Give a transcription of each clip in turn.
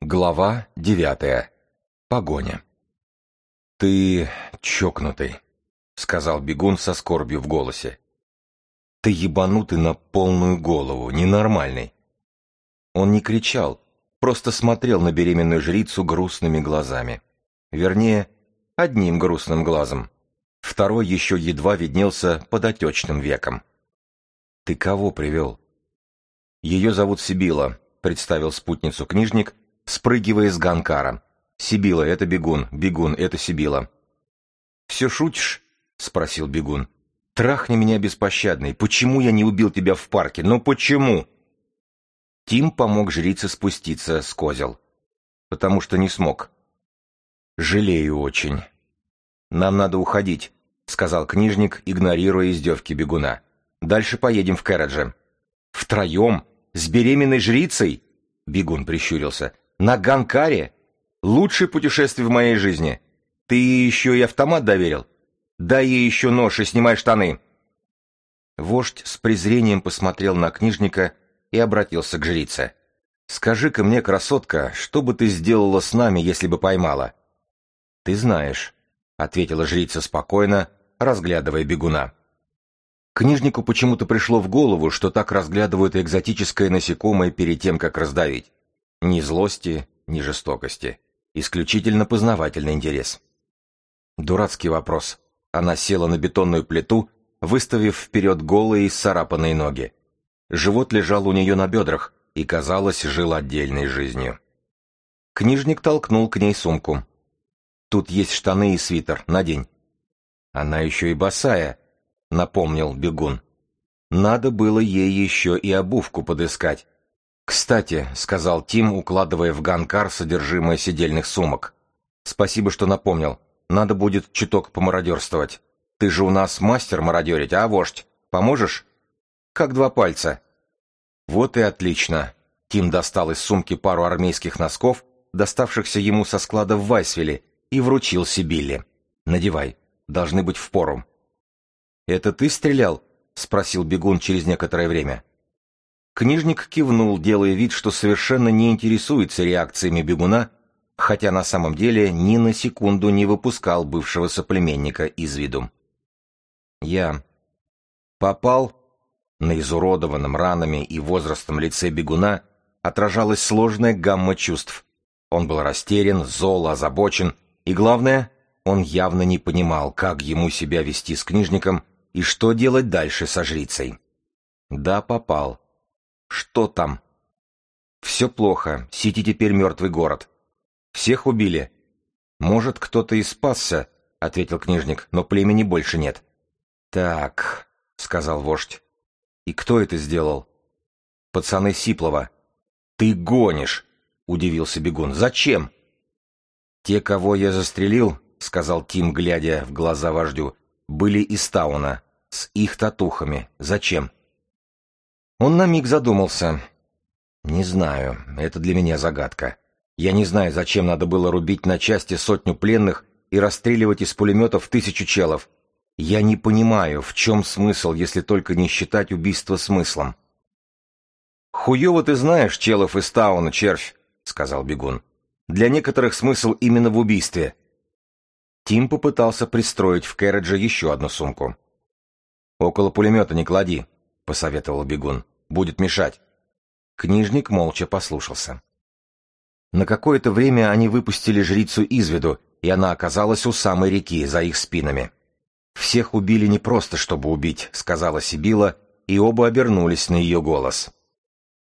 Глава девятая. Погоня. «Ты чокнутый», — сказал бегун со скорбью в голосе. «Ты ебанутый на полную голову, ненормальный». Он не кричал, просто смотрел на беременную жрицу грустными глазами. Вернее, одним грустным глазом. Второй еще едва виднелся под отечным веком. «Ты кого привел?» «Ее зовут Сибила», — представил спутницу книжник, спрыгивая с ганкара. «Сибила, это бегун, бегун, это Сибила». «Все шутишь?» — спросил бегун. «Трахни меня беспощадный. Почему я не убил тебя в парке? Ну почему?» Тим помог жрице спуститься с козел. «Потому что не смог». «Жалею очень». «Нам надо уходить», — сказал книжник, игнорируя издевки бегуна. «Дальше поедем в Кэрадже». «Втроем? С беременной жрицей?» Бегун прищурился. На Ганкаре? Лучшее путешествие в моей жизни. Ты ей еще и автомат доверил? Дай ей еще нож и снимай штаны. Вождь с презрением посмотрел на книжника и обратился к жрице. «Скажи-ка мне, красотка, что бы ты сделала с нами, если бы поймала?» «Ты знаешь», — ответила жрица спокойно, разглядывая бегуна. Книжнику почему-то пришло в голову, что так разглядывают экзотическое насекомое перед тем, как раздавить. Ни злости, ни жестокости. Исключительно познавательный интерес. Дурацкий вопрос. Она села на бетонную плиту, выставив вперед голые и сцарапанные ноги. Живот лежал у нее на бедрах и, казалось, жил отдельной жизнью. Книжник толкнул к ней сумку. «Тут есть штаны и свитер, надень». «Она еще и босая», — напомнил бегун. «Надо было ей еще и обувку подыскать, «Кстати», — сказал Тим, укладывая в ганкар содержимое сидельных сумок. «Спасибо, что напомнил. Надо будет чуток помародерствовать. Ты же у нас мастер мародерить, а, вождь? Поможешь?» «Как два пальца». «Вот и отлично». Тим достал из сумки пару армейских носков, доставшихся ему со склада в Вайсвилле, и вручил Сибилле. «Надевай. Должны быть впору». «Это ты стрелял?» — спросил бегун через некоторое время. Книжник кивнул, делая вид, что совершенно не интересуется реакциями бегуна, хотя на самом деле ни на секунду не выпускал бывшего соплеменника из виду. «Я попал...» На изуродованном ранами и возрастом лице бегуна отражалась сложная гамма чувств. Он был растерян, зол, озабочен, и, главное, он явно не понимал, как ему себя вести с книжником и что делать дальше со жрицей. Да, попал. Что там? Все плохо. Сити теперь мертвый город. Всех убили. Может, кто-то и спасся, ответил книжник, но племени больше нет. Так, сказал вождь. И кто это сделал? Пацаны Сиплова. Ты гонишь, удивился бегун. Зачем? Те, кого я застрелил, сказал Тим, глядя в глаза вождю, были из Тауна, с их татухами. Зачем? Он на миг задумался. «Не знаю, это для меня загадка. Я не знаю, зачем надо было рубить на части сотню пленных и расстреливать из пулеметов тысячу челов. Я не понимаю, в чем смысл, если только не считать убийство смыслом». «Хуёво ты знаешь челов из Тауна, червь», — сказал бегун. «Для некоторых смысл именно в убийстве». Тим попытался пристроить в Кэрриджа еще одну сумку. «Около пулемета не клади», посоветовал бегун. «Будет мешать». Книжник молча послушался. На какое-то время они выпустили жрицу из виду, и она оказалась у самой реки, за их спинами. «Всех убили не просто, чтобы убить», — сказала Сибила, и оба обернулись на ее голос.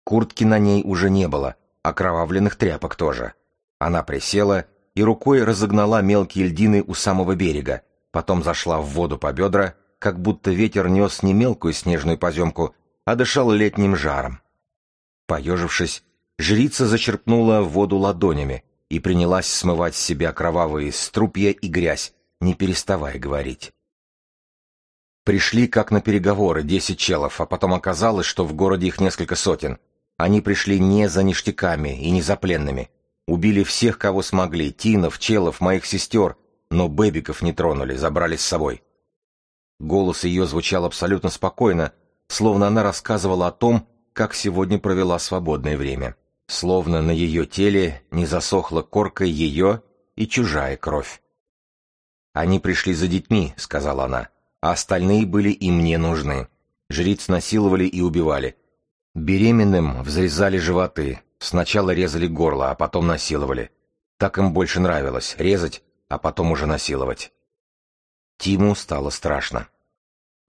Куртки на ней уже не было, окровавленных тряпок тоже. Она присела и рукой разогнала мелкие льдины у самого берега, потом зашла в воду по бедра как будто ветер нес не мелкую снежную поземку, а дышал летним жаром. Поежившись, жрица зачерпнула воду ладонями и принялась смывать с себя кровавые струпья и грязь, не переставая говорить. Пришли как на переговоры десять челов, а потом оказалось, что в городе их несколько сотен. Они пришли не за ништяками и не за пленными. Убили всех, кого смогли, Тинов, Челов, моих сестер, но бэбиков не тронули, забрали с собой. Голос ее звучал абсолютно спокойно, словно она рассказывала о том, как сегодня провела свободное время. словно на ее теле не засохла коркой ее и чужая кровь. «Они пришли за детьми», — сказала она, — «а остальные были и мне нужны. Жриц насиловали и убивали. Беременным взрезали животы, сначала резали горло, а потом насиловали. Так им больше нравилось — резать, а потом уже насиловать». Тиму стало страшно.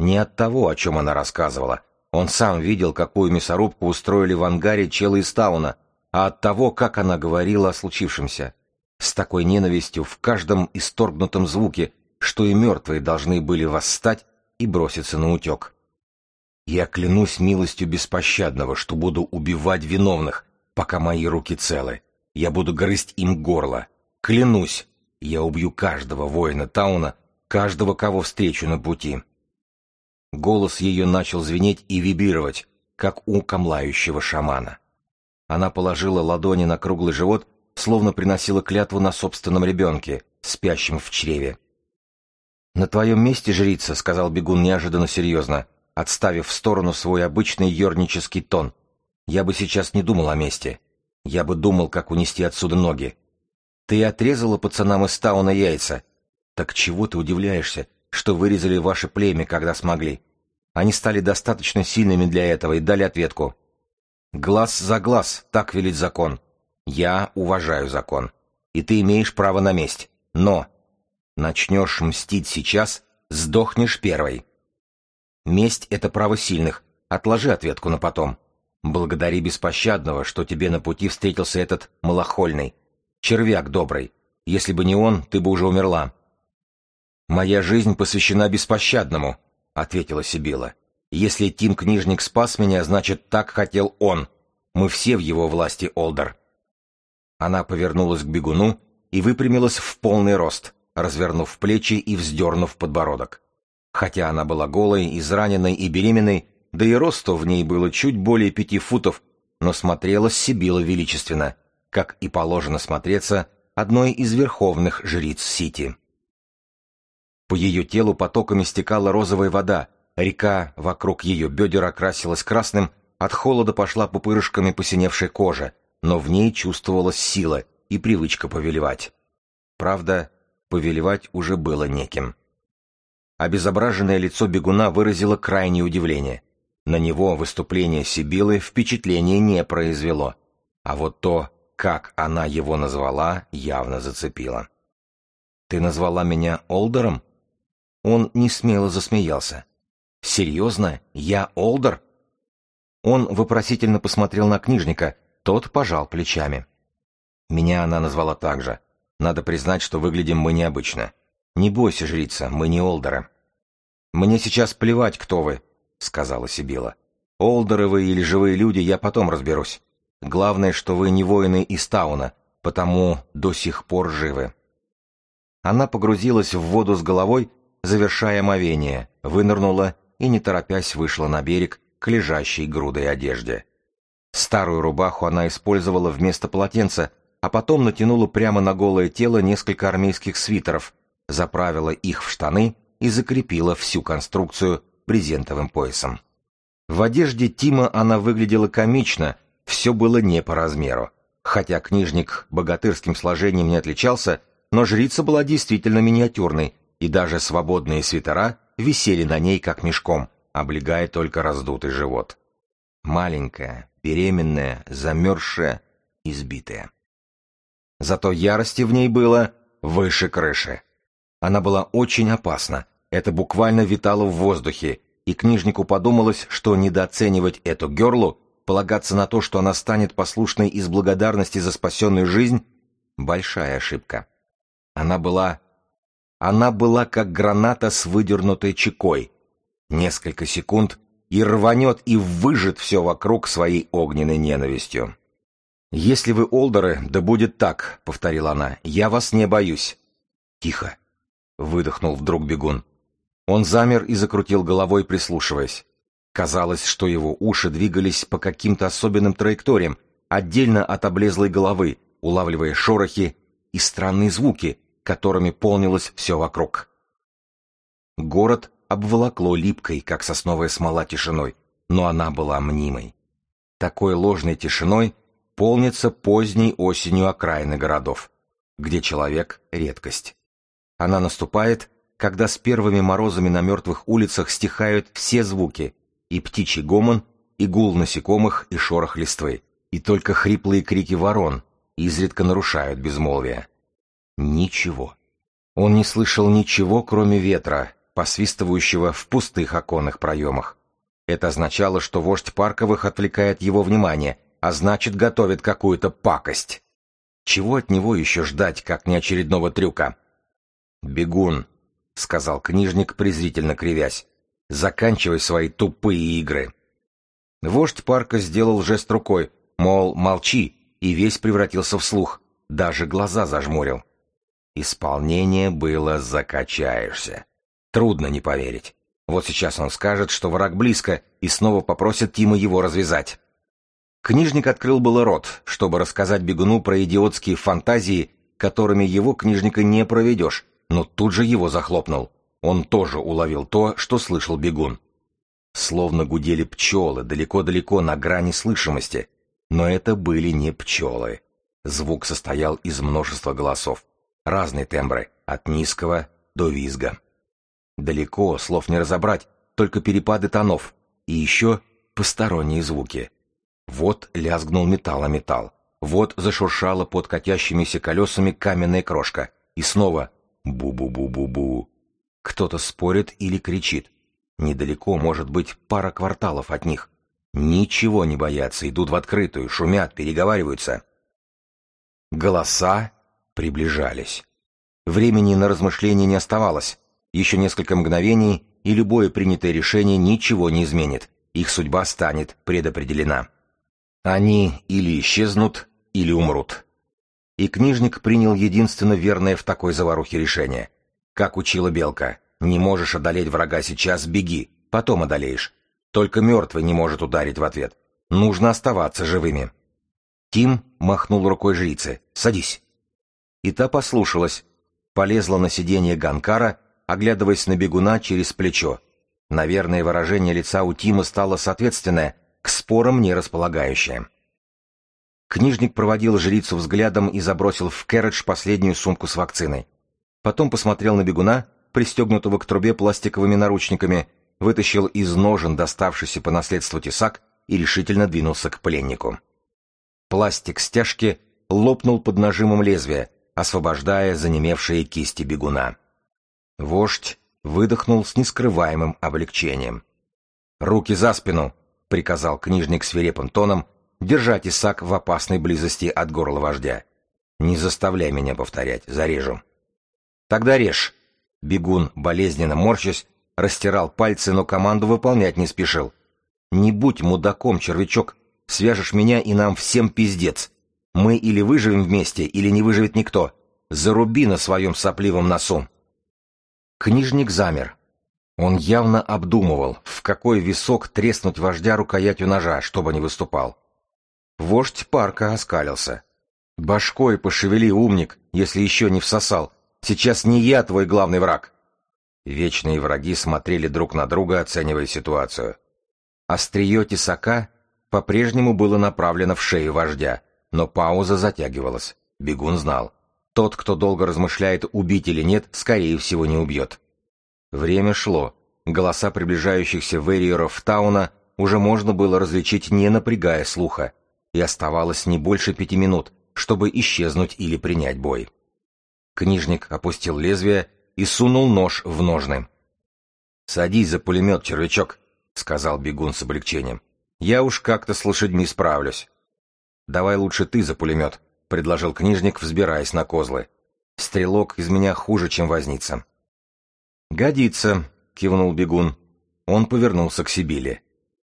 Не от того, о чем она рассказывала. Он сам видел, какую мясорубку устроили в ангаре челы из Тауна, а от того, как она говорила о случившемся. С такой ненавистью в каждом исторгнутом звуке, что и мертвые должны были восстать и броситься на утек. Я клянусь милостью беспощадного, что буду убивать виновных, пока мои руки целы. Я буду грызть им горло. Клянусь, я убью каждого воина Тауна, каждого, кого встречу на пути. Голос ее начал звенеть и вибрировать, как у камлающего шамана. Она положила ладони на круглый живот, словно приносила клятву на собственном ребенке, спящем в чреве. «На твоем месте, жрица», — сказал бегун неожиданно серьезно, отставив в сторону свой обычный ернический тон. «Я бы сейчас не думал о месте. Я бы думал, как унести отсюда ноги. Ты отрезала пацанам из Тауна яйца. Так чего ты удивляешься, что вырезали ваше племя, когда смогли. Они стали достаточно сильными для этого и дали ответку. Глаз за глаз, так велит закон. Я уважаю закон. И ты имеешь право на месть. Но начнешь мстить сейчас, сдохнешь первой. Месть — это право сильных. Отложи ответку на потом. Благодари беспощадного, что тебе на пути встретился этот малохольный. Червяк добрый. Если бы не он, ты бы уже умерла. «Моя жизнь посвящена беспощадному», — ответила Сибила. «Если Тим-книжник спас меня, значит, так хотел он. Мы все в его власти, Олдер». Она повернулась к бегуну и выпрямилась в полный рост, развернув плечи и вздернув подбородок. Хотя она была голой, израненной и беременной, да и росту в ней было чуть более пяти футов, но смотрелась Сибила величественно, как и положено смотреться одной из верховных жриц Сити. По ее телу потоками стекала розовая вода, река вокруг ее бедер окрасилась красным, от холода пошла пупырышками посиневшей кожа, но в ней чувствовалась сила и привычка повелевать. Правда, повелевать уже было неким. Обезображенное лицо бегуна выразило крайнее удивление. На него выступление Сибилы впечатления не произвело. А вот то, как она его назвала, явно зацепило. «Ты назвала меня Олдером?» Он не смело засмеялся. «Серьезно? Я Олдер?» Он вопросительно посмотрел на книжника, тот пожал плечами. Меня она назвала так же. Надо признать, что выглядим мы необычно. Не бойся, жрица, мы не Олдеры. «Мне сейчас плевать, кто вы», — сказала Сибила. «Олдеры вы или живые люди, я потом разберусь. Главное, что вы не воины из Тауна, потому до сих пор живы». Она погрузилась в воду с головой завершая омовение, вынырнула и, не торопясь, вышла на берег к лежащей грудой одежде. Старую рубаху она использовала вместо полотенца, а потом натянула прямо на голое тело несколько армейских свитеров, заправила их в штаны и закрепила всю конструкцию брезентовым поясом. В одежде Тима она выглядела комично, все было не по размеру. Хотя книжник богатырским сложением не отличался, но жрица была действительно миниатюрной, и даже свободные свитера висели на ней как мешком, облегая только раздутый живот. Маленькая, беременная, замерзшая, избитая. Зато ярости в ней было выше крыши. Она была очень опасна, это буквально витало в воздухе, и книжнику подумалось, что недооценивать эту герлу, полагаться на то, что она станет послушной из благодарности за спасенную жизнь — большая ошибка. Она была она была как граната с выдернутой чекой. Несколько секунд и рванет и выжжет все вокруг своей огненной ненавистью. «Если вы Олдеры, да будет так», — повторила она, — «я вас не боюсь». «Тихо», — выдохнул вдруг бегун. Он замер и закрутил головой, прислушиваясь. Казалось, что его уши двигались по каким-то особенным траекториям, отдельно от облезлой головы, улавливая шорохи и странные звуки, которыми полнилось все вокруг. Город обволокло липкой, как сосновая смола, тишиной, но она была мнимой. Такой ложной тишиной полнится поздней осенью окраины городов, где человек — редкость. Она наступает, когда с первыми морозами на мертвых улицах стихают все звуки, и птичий гомон, и гул насекомых, и шорох листвы, и только хриплые крики ворон изредка нарушают безмолвие. Ничего. Он не слышал ничего, кроме ветра, посвистывающего в пустых оконных проемах. Это означало, что вождь Парковых отвлекает его внимание, а значит, готовит какую-то пакость. Чего от него еще ждать, как не очередного трюка? «Бегун», — сказал книжник, презрительно кривясь, — «заканчивай свои тупые игры». Вождь парка сделал жест рукой, мол, молчи, и весь превратился в слух, даже глаза зажмурил. Исполнение было «закачаешься». Трудно не поверить. Вот сейчас он скажет, что враг близко, и снова попросит Тима его развязать. Книжник открыл было рот, чтобы рассказать бегуну про идиотские фантазии, которыми его книжника не проведешь, но тут же его захлопнул. Он тоже уловил то, что слышал бегун. Словно гудели пчелы далеко-далеко на грани слышимости, но это были не пчелы. Звук состоял из множества голосов, разные тембры, от низкого до визга. Далеко, слов не разобрать, только перепады тонов, и еще посторонние звуки. Вот лязгнул металл о металл, вот зашуршала под катящимися колесами каменная крошка, и снова бу-бу-бу-бу-бу. Кто-то спорит или кричит. Недалеко, может быть, пара кварталов от них. Ничего не боятся, идут в открытую, шумят, переговариваются. Голоса приближались. Времени на размышления не оставалось. Еще несколько мгновений, и любое принятое решение ничего не изменит. Их судьба станет предопределена. Они или исчезнут, или умрут. И книжник принял единственно верное в такой заварухе решение. Как учила Белка, не можешь одолеть врага сейчас, беги, потом одолеешь. Только мертвый не может ударить в ответ. Нужно оставаться живыми. Тим махнул рукой жрице. «Садись». И та послушалась. Полезла на сиденье Ганкара оглядываясь на бегуна через плечо. Наверное, выражение лица у Тима стало соответственное, к спорам не располагающее. Книжник проводил жрицу взглядом и забросил в керридж последнюю сумку с вакциной. Потом посмотрел на бегуна, пристегнутого к трубе пластиковыми наручниками, вытащил из ножен доставшийся по наследству тесак и решительно двинулся к пленнику. Пластик стяжки лопнул под нажимом лезвия, освобождая занемевшие кисти бегуна. Вождь выдохнул с нескрываемым облегчением. «Руки за спину!» — приказал книжник свирепым тоном, держать Исаак в опасной близости от горла вождя. «Не заставляй меня повторять, зарежу». «Тогда режь!» Бегун, болезненно морщась, растирал пальцы, но команду выполнять не спешил. «Не будь мудаком, червячок, свяжешь меня и нам всем пиздец. Мы или выживем вместе, или не выживет никто. Заруби на своем сопливом носу!» Книжник замер. Он явно обдумывал, в какой висок треснуть вождя рукоятью ножа, чтобы не выступал. Вождь парка оскалился. «Башкой пошевели, умник, если еще не всосал. Сейчас не я твой главный враг». Вечные враги смотрели друг на друга, оценивая ситуацию. Острие тесака по-прежнему было направлено в шею вождя, но пауза затягивалась. Бегун знал. Тот, кто долго размышляет, убить или нет, скорее всего не убьет. Время шло. Голоса приближающихся вериеров Тауна уже можно было различить, не напрягая слуха, и оставалось не больше пяти минут, чтобы исчезнуть или принять бой. Книжник опустил лезвие и сунул нож в ножны. «Садись за пулемет, червячок», — сказал бегун с облегчением. «Я уж как-то с лошадьми справлюсь». «Давай лучше ты за пулемет», — предложил книжник, взбираясь на козлы. «Стрелок из меня хуже, чем возница». «Годится», — кивнул бегун. Он повернулся к Сибиле.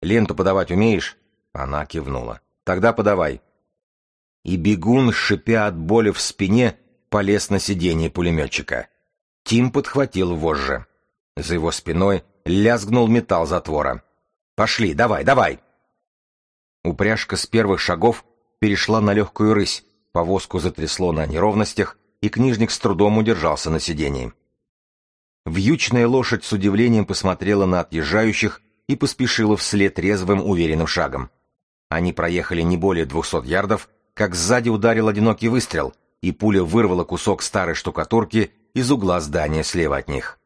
«Ленту подавать умеешь?» Она кивнула. «Тогда подавай». И бегун, шипя от боли в спине, полез на сиденье пулеметчика. Тим подхватил вожжи. За его спиной лязгнул металл затвора. «Пошли, давай, давай!» Упряжка с первых шагов перешла на легкую рысь, Повозку затрясло на неровностях, и книжник с трудом удержался на сидении. Вьючная лошадь с удивлением посмотрела на отъезжающих и поспешила вслед резвым уверенным шагом. Они проехали не более двухсот ярдов, как сзади ударил одинокий выстрел, и пуля вырвала кусок старой штукатурки из угла здания слева от них.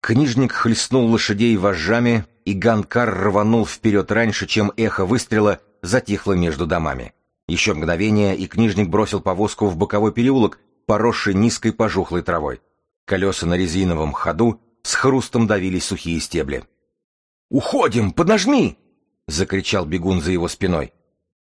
Книжник хлестнул лошадей вожжами, и Ганкар рванул вперед раньше, чем эхо выстрела затихло между домами. Еще мгновение, и книжник бросил повозку в боковой переулок, поросший низкой пожухлой травой. Колеса на резиновом ходу с хрустом давились сухие стебли. «Уходим! Поднажми!» — закричал бегун за его спиной.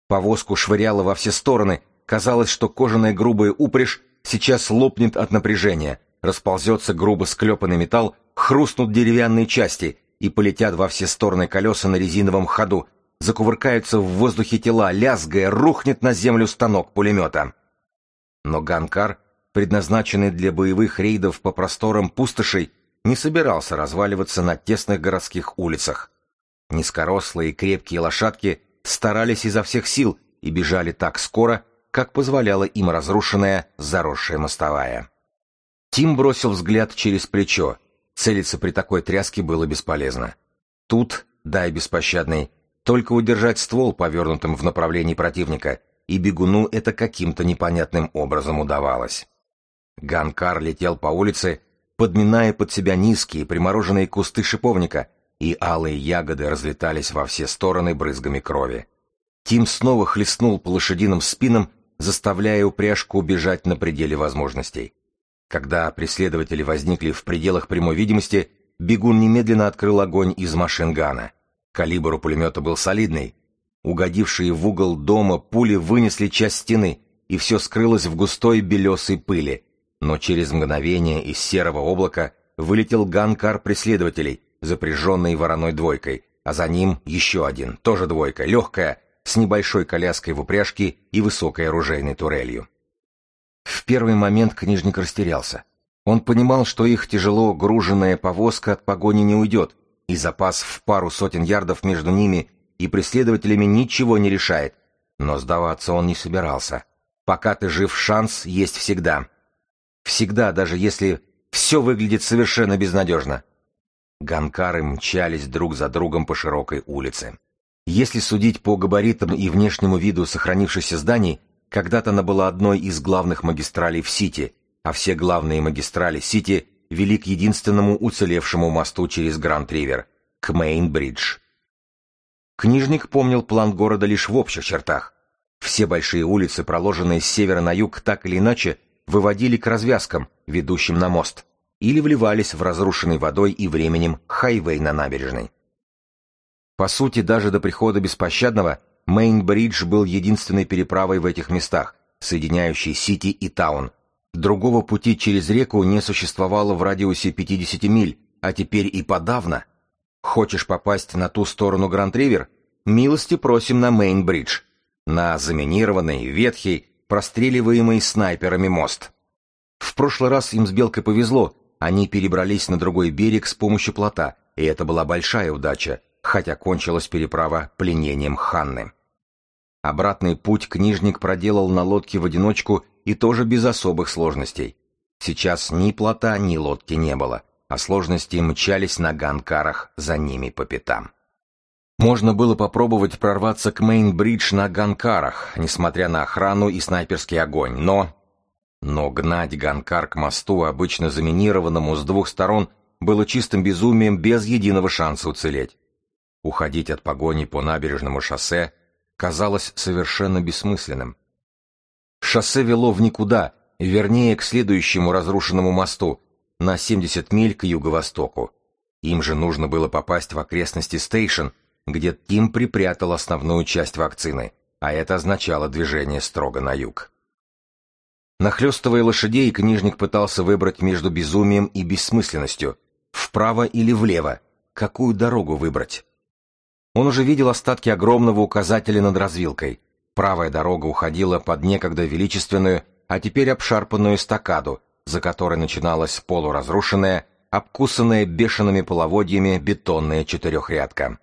Повозку швыряло во все стороны. Казалось, что кожаная грубая упряжь сейчас лопнет от напряжения, расползется грубо склепанный металл, хрустнут деревянные части и полетят во все стороны колеса на резиновом ходу, закувыркаются в воздухе тела, лязгая, рухнет на землю станок пулемета. Но Ганкар, предназначенный для боевых рейдов по просторам пустошей, не собирался разваливаться на тесных городских улицах. Низкорослые крепкие лошадки старались изо всех сил и бежали так скоро, как позволяла им разрушенная, заросшая мостовая. Тим бросил взгляд через плечо. Целиться при такой тряске было бесполезно. Тут, дай беспощадный, только удержать ствол, повернутым в направлении противника, и бегуну это каким-то непонятным образом удавалось. Ганкар летел по улице, подминая под себя низкие примороженные кусты шиповника, и алые ягоды разлетались во все стороны брызгами крови. Тим снова хлестнул по лошадиным спинам, заставляя упряжку убежать на пределе возможностей. Когда преследователи возникли в пределах прямой видимости, бегун немедленно открыл огонь из машингана — Калибр у пулемета был солидный. Угодившие в угол дома пули вынесли часть стены, и все скрылось в густой белесой пыли. Но через мгновение из серого облака вылетел ганкар преследователей, запряженный вороной двойкой, а за ним еще один, тоже двойка, легкая, с небольшой коляской в упряжке и высокой оружейной турелью. В первый момент книжник растерялся. Он понимал, что их тяжело груженная повозка от погони не уйдет, и запас в пару сотен ярдов между ними и преследователями ничего не решает. Но сдаваться он не собирался. Пока ты жив, шанс есть всегда. Всегда, даже если все выглядит совершенно безнадежно. Ганкары мчались друг за другом по широкой улице. Если судить по габаритам и внешнему виду сохранившихся зданий, когда-то она была одной из главных магистралей в Сити, а все главные магистрали Сити вели к единственному уцелевшему мосту через Гранд-Ривер, к Мейн-Бридж. Книжник помнил план города лишь в общих чертах. Все большие улицы, проложенные с севера на юг, так или иначе, выводили к развязкам, ведущим на мост, или вливались в разрушенный водой и временем хайвей на набережной. По сути, даже до прихода Беспощадного, Мейн-Бридж был единственной переправой в этих местах, соединяющей Сити и Таун, Другого пути через реку не существовало в радиусе 50 миль, а теперь и подавно. Хочешь попасть на ту сторону Гранд-Ривер? Милости просим на Мейн-Бридж, на заминированный, ветхий, простреливаемый снайперами мост. В прошлый раз им с Белкой повезло, они перебрались на другой берег с помощью плота, и это была большая удача, хотя кончилась переправа пленением Ханны. Обратный путь книжник проделал на лодке в одиночку и тоже без особых сложностей. Сейчас ни плота, ни лодки не было, а сложности мчались на ганкарах за ними по пятам. Можно было попробовать прорваться к Мейн-Бридж на ганкарах, несмотря на охрану и снайперский огонь, но... Но гнать ганкар к мосту, обычно заминированному с двух сторон, было чистым безумием без единого шанса уцелеть. Уходить от погони по набережному шоссе казалось совершенно бессмысленным. Шоссе вело в никуда, вернее, к следующему разрушенному мосту, на 70 миль к юго-востоку. Им же нужно было попасть в окрестности Стейшн, где Тим припрятал основную часть вакцины, а это означало движение строго на юг. Нахлёстывая лошадей, книжник пытался выбрать между безумием и бессмысленностью, вправо или влево, какую дорогу выбрать. Он уже видел остатки огромного указателя над развилкой — Правая дорога уходила под некогда величественную, а теперь обшарпанную стакаду, за которой начиналась полуразрушенная, обкусанная бешеными половодьями бетонная четырехрядка.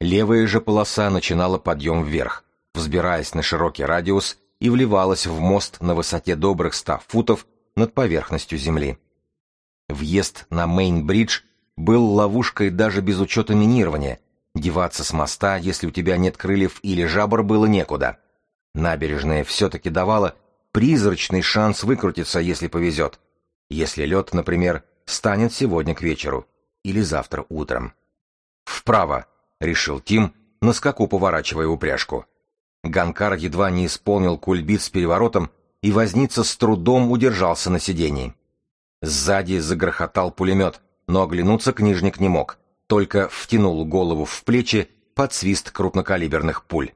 Левая же полоса начинала подъем вверх, взбираясь на широкий радиус и вливалась в мост на высоте добрых ста футов над поверхностью земли. Въезд на Мейн-бридж был ловушкой даже без учета минирования, Деваться с моста, если у тебя нет крыльев или жабр, было некуда. Набережная все-таки давала призрачный шанс выкрутиться, если повезет. Если лед, например, станет сегодня к вечеру или завтра утром. «Вправо!» — решил Тим, на скаку поворачивая упряжку. Ганкар едва не исполнил кульбит с переворотом, и возница с трудом удержался на сидении. Сзади загрохотал пулемет, но оглянуться книжник не мог, только втянул голову в плечи под свист крупнокалиберных пуль.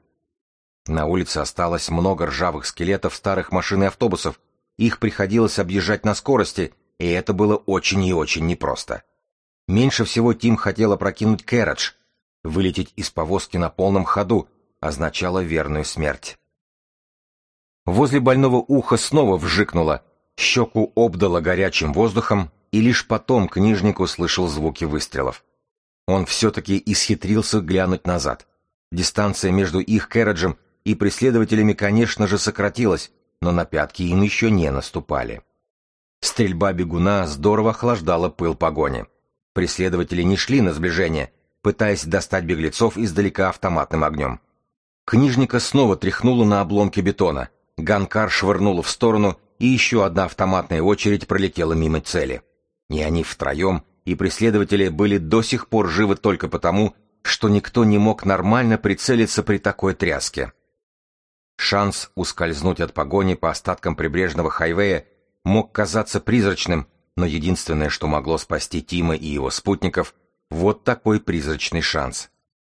На улице осталось много ржавых скелетов старых машин и автобусов, их приходилось объезжать на скорости, и это было очень и очень непросто. Меньше всего Тим хотел опрокинуть Кэрридж. Вылететь из повозки на полном ходу означало верную смерть. Возле больного уха снова вжикнуло, щеку обдало горячим воздухом, и лишь потом книжник услышал звуки выстрелов. Он все-таки исхитрился глянуть назад. Дистанция между их Кэрриджем и преследователями, конечно же, сократилась, но на пятки им еще не наступали. Стрельба бегуна здорово охлаждала пыл погони. Преследователи не шли на сближение, пытаясь достать беглецов издалека автоматным огнем. Книжника снова тряхнуло на обломке бетона. Ганкар швырнула в сторону, и еще одна автоматная очередь пролетела мимо цели. И они втроем, и преследователи были до сих пор живы только потому, что никто не мог нормально прицелиться при такой тряске. Шанс ускользнуть от погони по остаткам прибрежного хайвея мог казаться призрачным, но единственное, что могло спасти Тима и его спутников, вот такой призрачный шанс.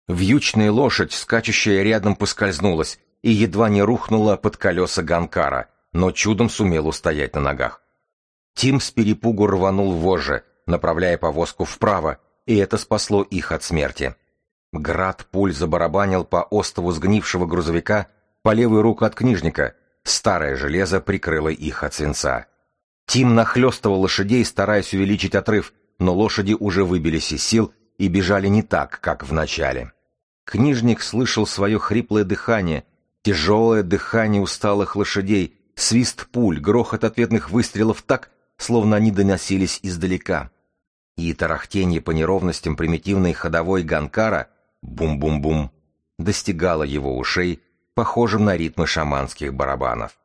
Вьючная лошадь, скачущая рядом, поскользнулась и едва не рухнула под колеса Ганкара, но чудом сумел устоять на ногах. Тим с перепугу рванул вожжи, направляя повозку вправо, и это спасло их от смерти. Град пуль забарабанил по остову сгнившего грузовика по левую руку от книжника, старое железо прикрыло их от свинца. Тим нахлестывал лошадей, стараясь увеличить отрыв, но лошади уже выбились из сил и бежали не так, как в начале. Книжник слышал свое хриплое дыхание, тяжелое дыхание усталых лошадей, свист пуль, грохот ответных выстрелов так, словно они доносились издалека. И тарахтенье по неровностям примитивной ходовой ганкара «бум-бум-бум» достигало его ушей, похожим на ритмы шаманских барабанов.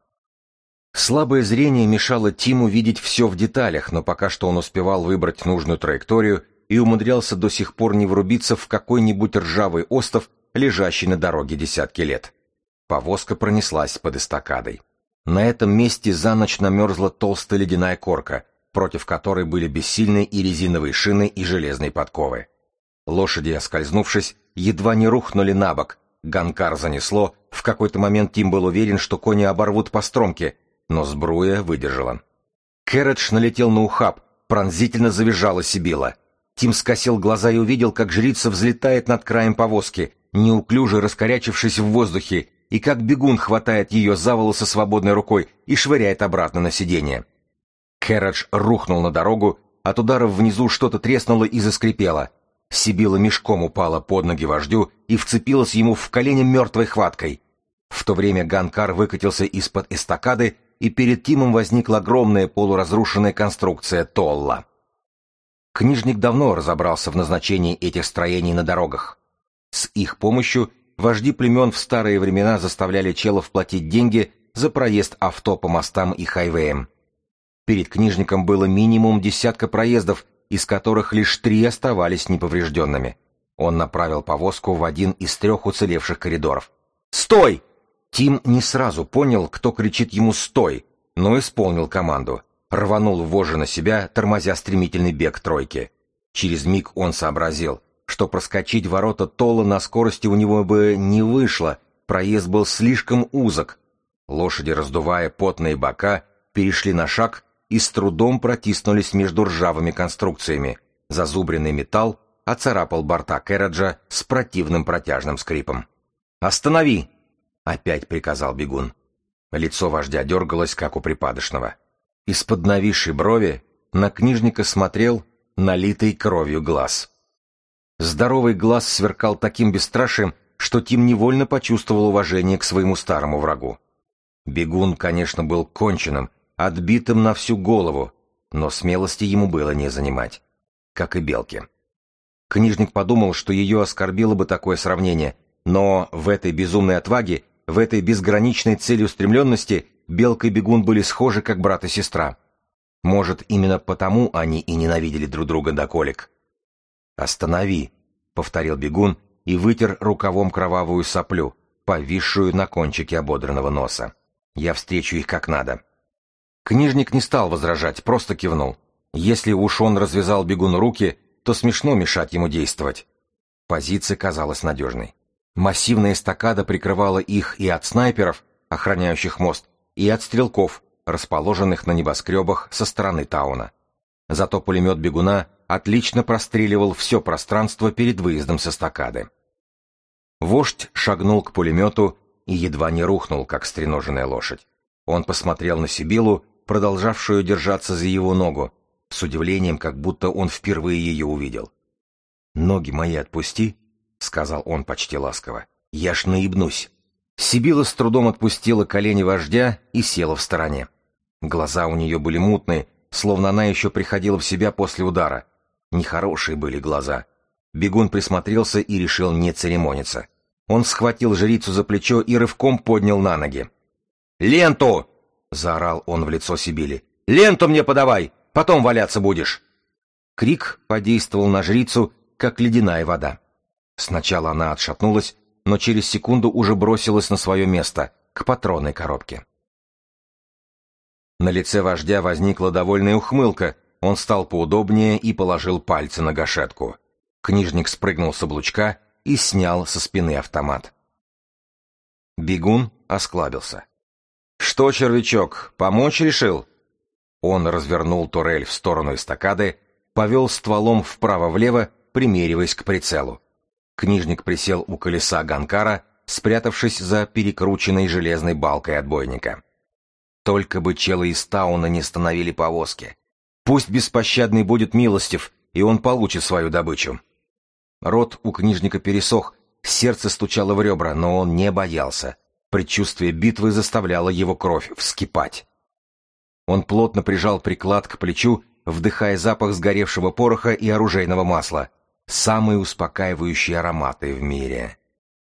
Слабое зрение мешало Тиму видеть все в деталях, но пока что он успевал выбрать нужную траекторию и умудрялся до сих пор не врубиться в какой-нибудь ржавый остов, лежащий на дороге десятки лет. Повозка пронеслась под эстакадой. На этом месте за ночь намерзла толстая ледяная корка, против которой были бессильны и резиновые шины, и железные подковы. Лошади, оскользнувшись, едва не рухнули на бок. Ганкар занесло, в какой-то момент Тим был уверен, что кони оборвут по стромке, но сбруя выдержала. Кэрридж налетел на ухаб, пронзительно завизжала Сибила. Тим скосил глаза и увидел, как жрица взлетает над краем повозки, неуклюже раскорячившись в воздухе, и как бегун хватает ее за волосы свободной рукой и швыряет обратно на сиденье. Кэрридж рухнул на дорогу, от ударов внизу что-то треснуло и заскрипело. Сибила мешком упала под ноги вождю и вцепилась ему в колени мертвой хваткой. В то время Ганкар выкатился из-под эстакады и перед Тимом возникла огромная полуразрушенная конструкция Толла. Книжник давно разобрался в назначении этих строений на дорогах. С их помощью вожди племен в старые времена заставляли челов платить деньги за проезд авто по мостам и хайвеям. Перед книжником было минимум десятка проездов, из которых лишь три оставались неповрежденными. Он направил повозку в один из трех уцелевших коридоров. «Стой!» Тим не сразу понял, кто кричит ему «стой», но исполнил команду. Рванул вожжи на себя, тормозя стремительный бег тройки. Через миг он сообразил, что проскочить ворота Тола на скорости у него бы не вышло, проезд был слишком узок. Лошади, раздувая потные бока, перешли на шаг и с трудом протиснулись между ржавыми конструкциями. Зазубренный металл оцарапал борта Кэраджа с противным протяжным скрипом. «Останови!» — опять приказал бегун. Лицо вождя дергалось, как у припадочного. Из-под нависшей брови на книжника смотрел налитый кровью глаз. Здоровый глаз сверкал таким бесстрашием, что Тим невольно почувствовал уважение к своему старому врагу. Бегун, конечно, был конченым, отбитым на всю голову, но смелости ему было не занимать, как и белки. Книжник подумал, что ее оскорбило бы такое сравнение, но в этой безумной отваге, в этой безграничной целеустремленности Белка и Бегун были схожи, как брат и сестра. Может, именно потому они и ненавидели друг друга до колик. «Останови», — повторил Бегун и вытер рукавом кровавую соплю, повисшую на кончике ободранного носа. «Я встречу их как надо». Книжник не стал возражать, просто кивнул. Если уж он развязал Бегуну руки, то смешно мешать ему действовать. Позиция казалась надежной. Массивная эстакада прикрывала их и от снайперов, охраняющих мост, и от стрелков, расположенных на небоскребах со стороны Тауна. Зато пулемет бегуна отлично простреливал все пространство перед выездом с эстакады. Вождь шагнул к пулемету и едва не рухнул, как стреноженная лошадь. Он посмотрел на Сибилу, продолжавшую держаться за его ногу, с удивлением, как будто он впервые ее увидел. «Ноги мои отпусти», — сказал он почти ласково. «Я ж наебнусь». Сибила с трудом отпустила колени вождя и села в стороне. Глаза у нее были мутные, словно она еще приходила в себя после удара. Нехорошие были глаза. Бегун присмотрелся и решил не церемониться. Он схватил жрицу за плечо и рывком поднял на ноги. «Ленту!» — заорал он в лицо Сибили. «Ленту мне подавай! Потом валяться будешь!» Крик подействовал на жрицу, как ледяная вода. Сначала она отшатнулась, но через секунду уже бросилась на свое место, к патронной коробке. На лице вождя возникла довольная ухмылка, он стал поудобнее и положил пальцы на гашетку. Книжник спрыгнул с облучка и снял со спины автомат. Бегун осклабился. «Что, червячок, помочь решил?» Он развернул турель в сторону эстакады, повел стволом вправо-влево, примериваясь к прицелу. Книжник присел у колеса Ганкара, спрятавшись за перекрученной железной балкой отбойника. Только бы челы из Тауна не становили повозки. Пусть беспощадный будет милостив, и он получит свою добычу. Рот у книжника пересох, сердце стучало в ребра, но он не боялся. Предчувствие битвы заставляло его кровь вскипать. Он плотно прижал приклад к плечу, вдыхая запах сгоревшего пороха и оружейного масла — самые успокаивающие ароматы в мире.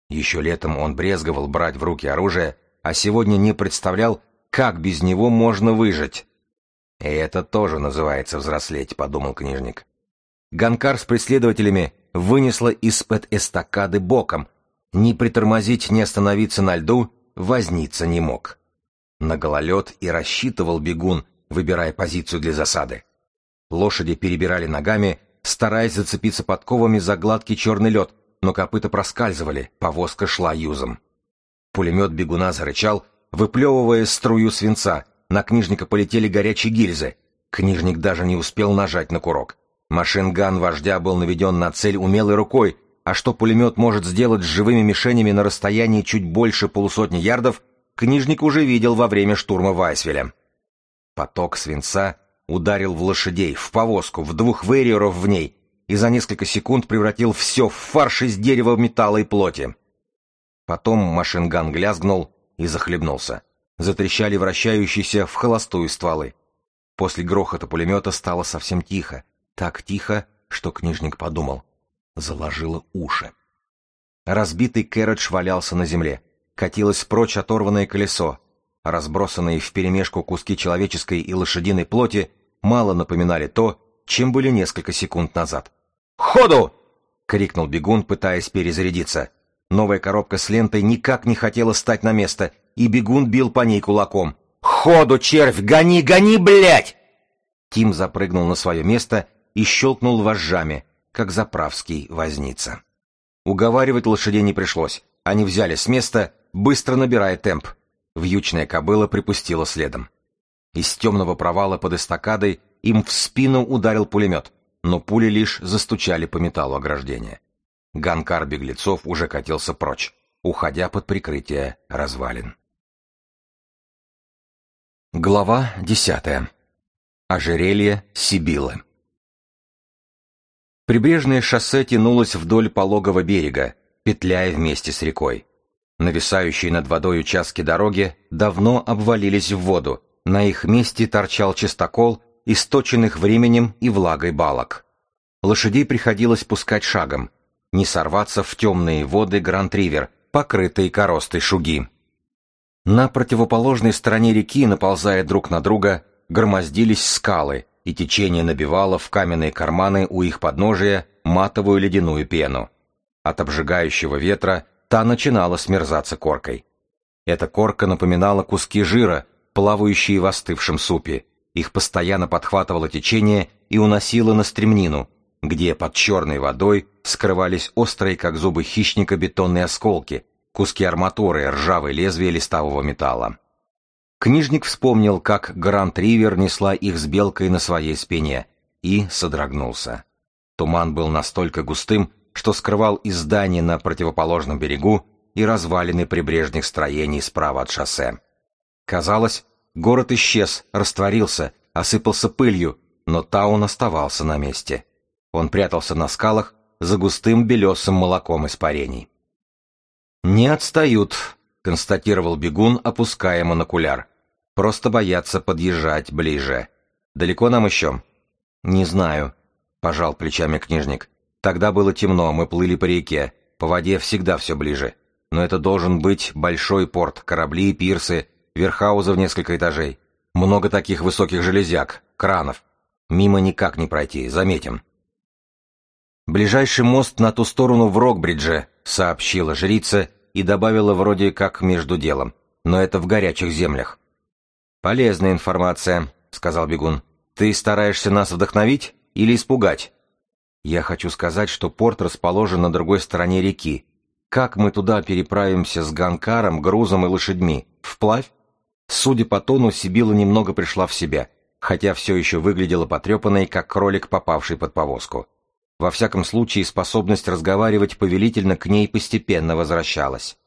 Еще летом он брезговал брать в руки оружие, а сегодня не представлял, как без него можно выжить. «И это тоже называется взрослеть», — подумал книжник. Ганкар с преследователями вынесла из-под эстакады боком. Ни притормозить, ни остановиться на льду возниться не мог. На гололед и рассчитывал бегун, выбирая позицию для засады. Лошади перебирали ногами, стараясь зацепиться подковами за гладкий черный лед, но копыта проскальзывали, повозка шла юзом. Пулемет бегуна зарычал, выплевывая струю свинца, на книжника полетели горячие гильзы. Книжник даже не успел нажать на курок. Машинган вождя был наведен на цель умелой рукой, а что пулемет может сделать с живыми мишенями на расстоянии чуть больше полусотни ярдов, книжник уже видел во время штурма Вайсвеля. Поток свинца ударил в лошадей, в повозку, в двух вейриеров в ней и за несколько секунд превратил все в фарш из дерева, металла и плоти. Потом машинган глязгнул и захлебнулся. Затрещали вращающиеся в холостую стволы. После грохота пулемета стало совсем тихо. Так тихо, что книжник подумал. Заложило уши. Разбитый кэрридж валялся на земле. Катилось прочь оторванное колесо. Разбросанные вперемешку куски человеческой и лошадиной плоти мало напоминали то, чем были несколько секунд назад. «Ходу!» — крикнул бегун, пытаясь перезарядиться. Новая коробка с лентой никак не хотела стать на место, и бегун бил по ней кулаком. «Ходу, червь! Гони, гони, блядь!» Тим запрыгнул на свое место и щелкнул вожжами, как заправский возница. Уговаривать лошадей не пришлось. Они взяли с места, быстро набирая темп. Вьючная кобыла припустила следом. Из темного провала под эстакадой им в спину ударил пулемет, но пули лишь застучали по металлу ограждения. Ганкар беглецов уже катился прочь, уходя под прикрытие развалин. Глава десятая. Ожерелье Сибилы. Прибрежное шоссе тянулось вдоль пологого берега, петляя вместе с рекой. Нависающие над водой участки дороги давно обвалились в воду, на их месте торчал чистокол, источенных временем и влагой балок. Лошадей приходилось пускать шагом, не сорваться в темные воды Гранд-Ривер, покрытые коростой шуги. На противоположной стороне реки, наползая друг на друга, громоздились скалы, и течение набивало в каменные карманы у их подножия матовую ледяную пену. От обжигающего ветра та начинала смерзаться коркой. Эта корка напоминала куски жира, плавающие в остывшем супе. Их постоянно подхватывало течение и уносило на стремнину, где под черной водой скрывались острые, как зубы хищника, бетонные осколки, куски арматуры ржавые лезвия листового металла. Книжник вспомнил, как Гранд-Ривер несла их с белкой на своей спине, и содрогнулся. Туман был настолько густым, что скрывал и здания на противоположном берегу, и развалины прибрежных строений справа от шоссе. Казалось, город исчез, растворился, осыпался пылью, но Таун оставался на месте. Он прятался на скалах за густым белесым молоком испарений. «Не отстают», — констатировал бегун, опуская монокуляр. «Просто боятся подъезжать ближе. Далеко нам еще?» «Не знаю», — пожал плечами книжник. «Тогда было темно, мы плыли по реке. По воде всегда все ближе. Но это должен быть большой порт, корабли, пирсы, верхаузы в несколько этажей. Много таких высоких железяк, кранов. Мимо никак не пройти, заметим». «Ближайший мост на ту сторону в Рокбридже», — сообщила жрица и добавила вроде как между делом. «Но это в горячих землях». «Полезная информация», — сказал Бегун. «Ты стараешься нас вдохновить или испугать?» «Я хочу сказать, что порт расположен на другой стороне реки. Как мы туда переправимся с ганкаром, грузом и лошадьми? Вплавь?» Судя по тону, Сибила немного пришла в себя, хотя все еще выглядела потрепанной, как кролик, попавший под повозку. Во всяком случае, способность разговаривать повелительно к ней постепенно возвращалась.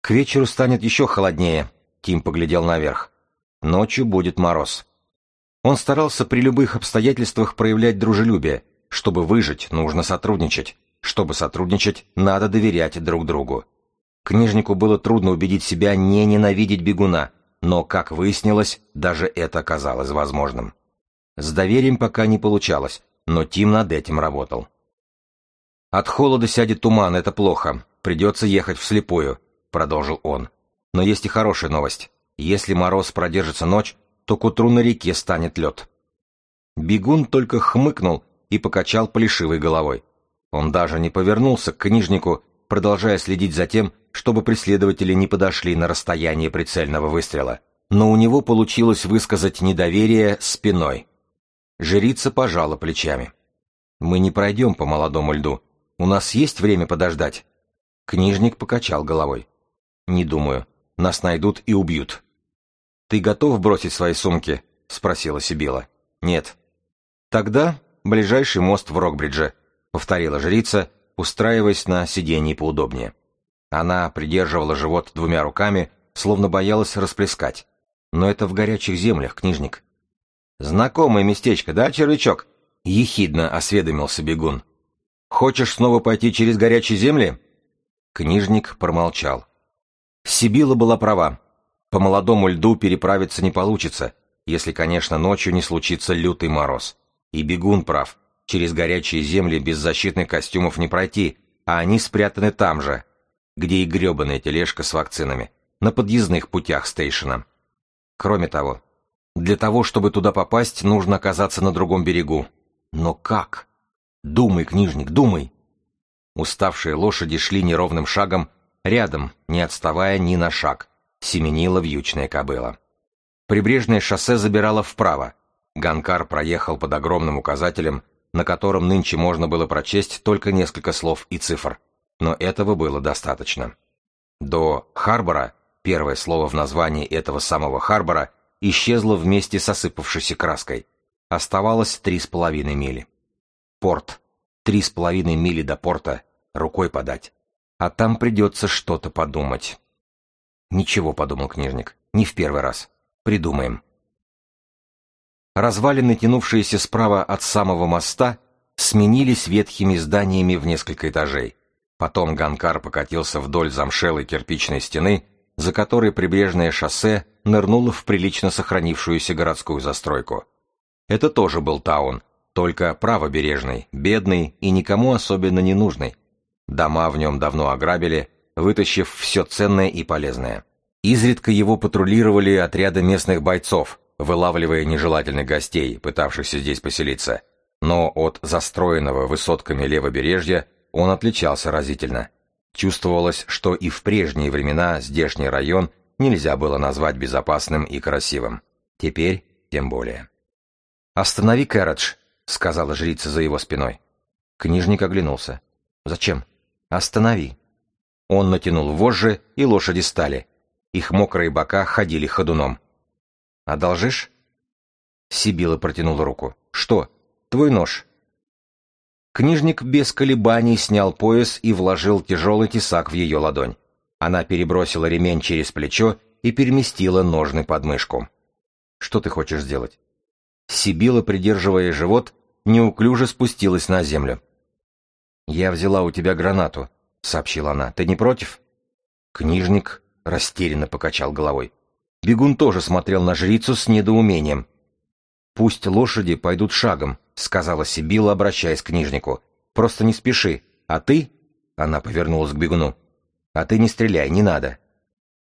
«К вечеру станет еще холоднее», — Тим поглядел наверх. «Ночью будет мороз». Он старался при любых обстоятельствах проявлять дружелюбие. Чтобы выжить, нужно сотрудничать. Чтобы сотрудничать, надо доверять друг другу. Книжнику было трудно убедить себя не ненавидеть бегуна, но, как выяснилось, даже это оказалось возможным. С доверием пока не получалось, но Тим над этим работал. «От холода сядет туман, это плохо. Придется ехать вслепую», — продолжил он. «Но есть и хорошая новость. Если мороз продержится ночь, то к утру на реке станет лед». Бегун только хмыкнул и покачал плешивой головой. Он даже не повернулся к книжнику, продолжая следить за тем, чтобы преследователи не подошли на расстояние прицельного выстрела. Но у него получилось высказать недоверие спиной. Жрица пожала плечами. «Мы не пройдем по молодому льду. У нас есть время подождать?» Книжник покачал головой. «Не думаю. Нас найдут и убьют». «Ты готов бросить свои сумки?» — спросила Сибила. «Нет». «Тогда ближайший мост в Рокбридже», — повторила жрица, устраиваясь на сиденье поудобнее. Она придерживала живот двумя руками, словно боялась расплескать. «Но это в горячих землях, книжник. «Знакомое местечко, да, червячок?» — ехидно осведомился бегун. «Хочешь снова пойти через горячие земли?» Книжник промолчал. Сибила была права. По молодому льду переправиться не получится, если, конечно, ночью не случится лютый мороз. И бегун прав. Через горячие земли без защитных костюмов не пройти, а они спрятаны там же, где и гребаная тележка с вакцинами, на подъездных путях стейшена. Кроме того, для того, чтобы туда попасть, нужно оказаться на другом берегу. Но как? Думай, книжник, думай. Уставшие лошади шли неровным шагом, рядом, не отставая ни на шаг. Семенила вьючная кобыла. Прибрежное шоссе забирало вправо. Ганкар проехал под огромным указателем, на котором нынче можно было прочесть только несколько слов и цифр. Но этого было достаточно. До Харбора, первое слово в названии этого самого Харбора, исчезла вместе с осыпавшейся краской. Оставалось три с половиной мили. Порт. Три с половиной мили до порта. Рукой подать. А там придется что-то подумать. Ничего, подумал книжник. Не в первый раз. Придумаем. Развалины, тянувшиеся справа от самого моста, сменились ветхими зданиями в несколько этажей. Потом Ганкар покатился вдоль замшелой кирпичной стены, за которой прибрежное шоссе нырнуло в прилично сохранившуюся городскую застройку. Это тоже был таун, только правобережный, бедный и никому особенно не нужный. Дома в нем давно ограбили, вытащив все ценное и полезное. Изредка его патрулировали отряды местных бойцов, вылавливая нежелательных гостей, пытавшихся здесь поселиться. Но от застроенного высотками левобережья он отличался разительно. Чувствовалось, что и в прежние времена здешний район нельзя было назвать безопасным и красивым. Теперь тем более. «Останови, Кэрридж», — сказала жрица за его спиной. Книжник оглянулся. «Зачем?» «Останови». Он натянул вожжи, и лошади стали. Их мокрые бока ходили ходуном. «Одолжишь?» Сибила протянула руку. «Что? Твой нож». Книжник без колебаний снял пояс и вложил тяжелый тесак в ее ладонь. Она перебросила ремень через плечо и переместила ножны под мышку. «Что ты хочешь сделать?» Сибила, придерживая живот, неуклюже спустилась на землю. «Я взяла у тебя гранату», — сообщила она. «Ты не против?» Книжник растерянно покачал головой. Бегун тоже смотрел на жрицу с недоумением. «Пусть лошади пойдут шагом», — сказала Сибила, обращаясь к книжнику. «Просто не спеши. А ты...» — она повернулась к бегуну. «А ты не стреляй, не надо».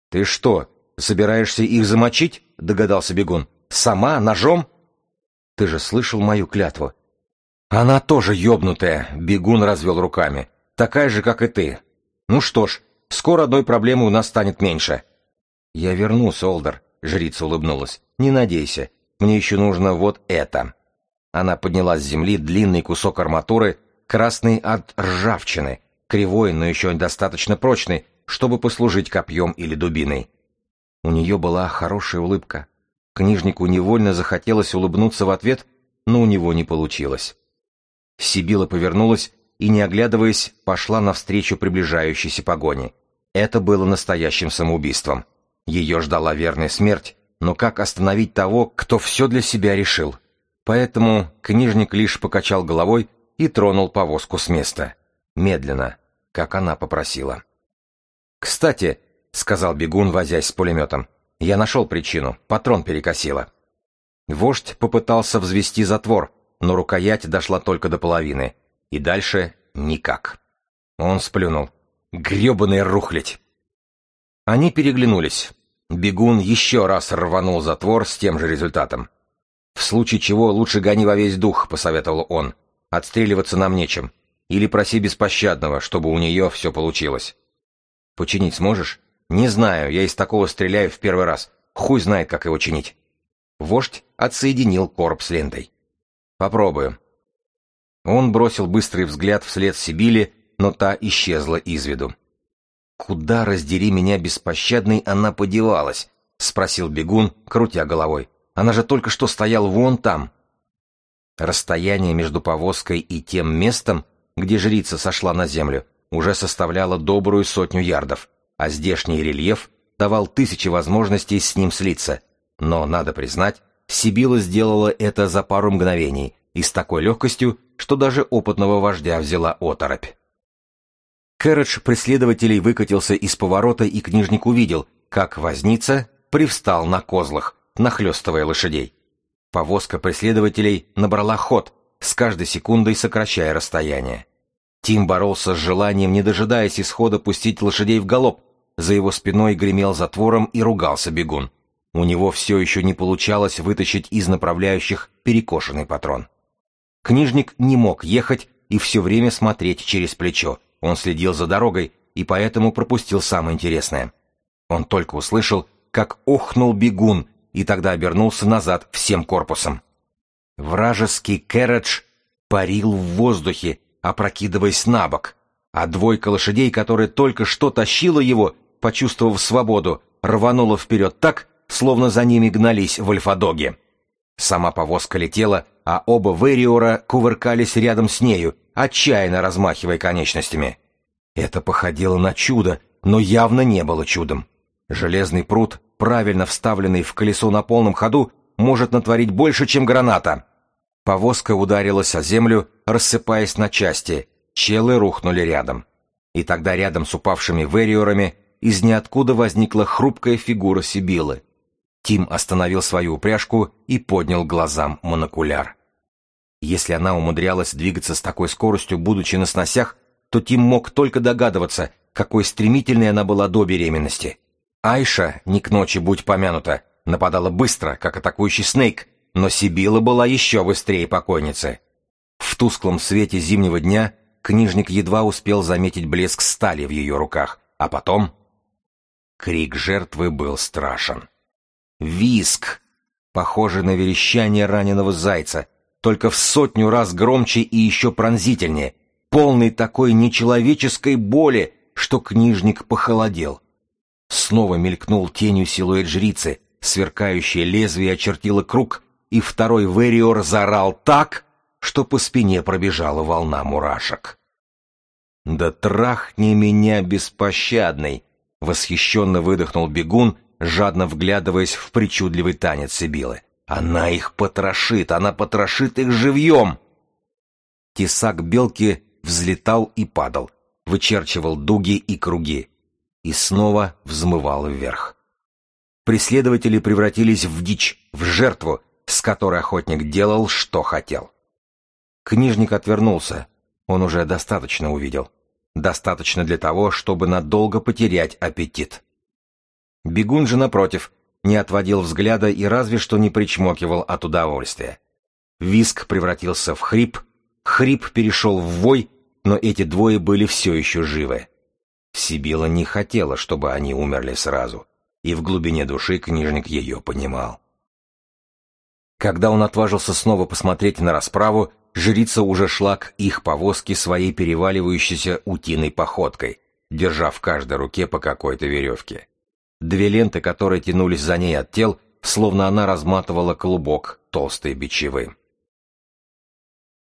«Ты что, собираешься их замочить?» — догадался бегун. «Сама? Ножом?» Ты же слышал мою клятву. Она тоже ёбнутая, бегун развел руками. Такая же, как и ты. Ну что ж, скоро одной проблемы у нас станет меньше. Я вернусь, Олдер, жрица улыбнулась. Не надейся, мне еще нужно вот это. Она подняла с земли длинный кусок арматуры, красный от ржавчины, кривой, но еще достаточно прочный, чтобы послужить копьем или дубиной. У нее была хорошая улыбка. Книжнику невольно захотелось улыбнуться в ответ, но у него не получилось. Сибила повернулась и, не оглядываясь, пошла навстречу приближающейся погоне. Это было настоящим самоубийством. Ее ждала верная смерть, но как остановить того, кто все для себя решил? Поэтому книжник лишь покачал головой и тронул повозку с места. Медленно, как она попросила. «Кстати», — сказал бегун, возясь с пулеметом, я нашел причину. Патрон перекосило. Вождь попытался взвести затвор, но рукоять дошла только до половины. И дальше никак. Он сплюнул. Гребаный рухлядь! Они переглянулись. Бегун еще раз рванул затвор с тем же результатом. «В случае чего лучше гони во весь дух», — посоветовал он. «Отстреливаться нам нечем. Или проси беспощадного, чтобы у нее все получилось». «Починить сможешь?» «Не знаю, я из такого стреляю в первый раз. Хуй знает, как его чинить». Вождь отсоединил короб с лентой. «Попробую». Он бросил быстрый взгляд вслед Сибили, но та исчезла из виду. «Куда, раздери меня беспощадной, она подевалась?» — спросил бегун, крутя головой. «Она же только что стояла вон там». Расстояние между повозкой и тем местом, где жрица сошла на землю, уже составляло добрую сотню ярдов а здешний рельеф давал тысячи возможностей с ним слиться. Но, надо признать, Сибила сделала это за пару мгновений и с такой легкостью, что даже опытного вождя взяла оторопь. Кэрридж преследователей выкатился из поворота, и книжник увидел, как возница привстал на козлах, нахлестывая лошадей. Повозка преследователей набрала ход, с каждой секундой сокращая расстояние. Тим боролся с желанием, не дожидаясь исхода, пустить лошадей в галоп, за его спиной гремел затвором и ругался бегун. У него все еще не получалось вытащить из направляющих перекошенный патрон. Книжник не мог ехать и все время смотреть через плечо. Он следил за дорогой и поэтому пропустил самое интересное. Он только услышал, как охнул бегун, и тогда обернулся назад всем корпусом. Вражеский кэрридж парил в воздухе, опрокидываясь на бок, а двойка лошадей, которая только что тащила его, почувствовав свободу, рванула вперед так, словно за ними гнались вольфодоги. Сама повозка летела, а оба Вериора кувыркались рядом с нею, отчаянно размахивая конечностями. Это походило на чудо, но явно не было чудом. Железный пруд, правильно вставленный в колесо на полном ходу, может натворить больше, чем граната. Повозка ударилась о землю, рассыпаясь на части. Челы рухнули рядом. И тогда рядом с упавшими вериорами из ниоткуда возникла хрупкая фигура Сибилы. Тим остановил свою упряжку и поднял глазам монокуляр. Если она умудрялась двигаться с такой скоростью, будучи на сносях, то Тим мог только догадываться, какой стремительной она была до беременности. Айша, не к ночи будь помянута, нападала быстро, как атакующий Снейк, но Сибила была еще быстрее покойницы. В тусклом свете зимнего дня книжник едва успел заметить блеск стали в ее руках, а потом... Крик жертвы был страшен. Виск, похожий на верещание раненого зайца, только в сотню раз громче и еще пронзительнее, полный такой нечеловеческой боли, что книжник похолодел. Снова мелькнул тенью силуэт жрицы, сверкающее лезвие очертило круг, и второй Вериор заорал так, что по спине пробежала волна мурашек. «Да трахни меня, беспощадный!» — восхищенно выдохнул бегун, жадно вглядываясь в причудливый танец Сибилы. «Она их потрошит! Она потрошит их живьем!» Тесак белки взлетал и падал, вычерчивал дуги и круги, и снова взмывал вверх. Преследователи превратились в дичь, в жертву, с которой охотник делал, что хотел. Книжник отвернулся. Он уже достаточно увидел. Достаточно для того, чтобы надолго потерять аппетит. Бегун же, напротив, не отводил взгляда и разве что не причмокивал от удовольствия. Виск превратился в хрип, хрип перешел в вой, но эти двое были все еще живы. Сибила не хотела, чтобы они умерли сразу, и в глубине души книжник ее понимал. Когда он отважился снова посмотреть на расправу, жрица уже шла к их повозке своей переваливающейся утиной походкой, держа в каждой руке по какой-то веревке. Две ленты, которые тянулись за ней от тел, словно она разматывала клубок толстой бичевы.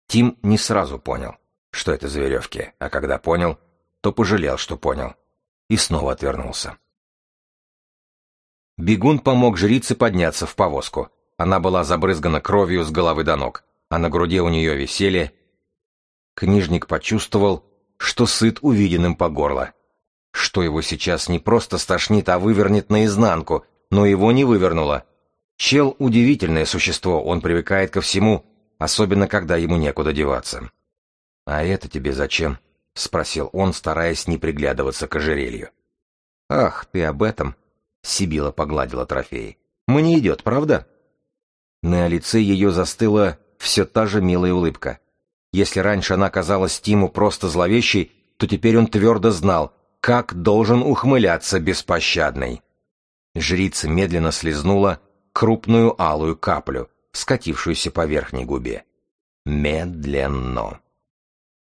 Тим не сразу понял, что это за веревки, а когда понял, то пожалел, что понял, и снова отвернулся. Бегун помог жрице подняться в повозку, она была забрызгана кровью с головы до ног, а на груди у нее висели... Книжник почувствовал, что сыт увиденным по горло. Что его сейчас не просто стошнит, а вывернет наизнанку, но его не вывернуло. Чел — удивительное существо, он привыкает ко всему, особенно когда ему некуда деваться. «А это тебе зачем?» — спросил он, стараясь не приглядываться к ожерелью. «Ах, ты об этом?» — Сибила погладила трофей. «Мне идет, правда?» На лице ее застыла все та же милая улыбка. Если раньше она казалась Тиму просто зловещей, то теперь он твердо знал, как должен ухмыляться беспощадный. Жрица медленно слезнула крупную алую каплю, скатившуюся по верхней губе. Медленно.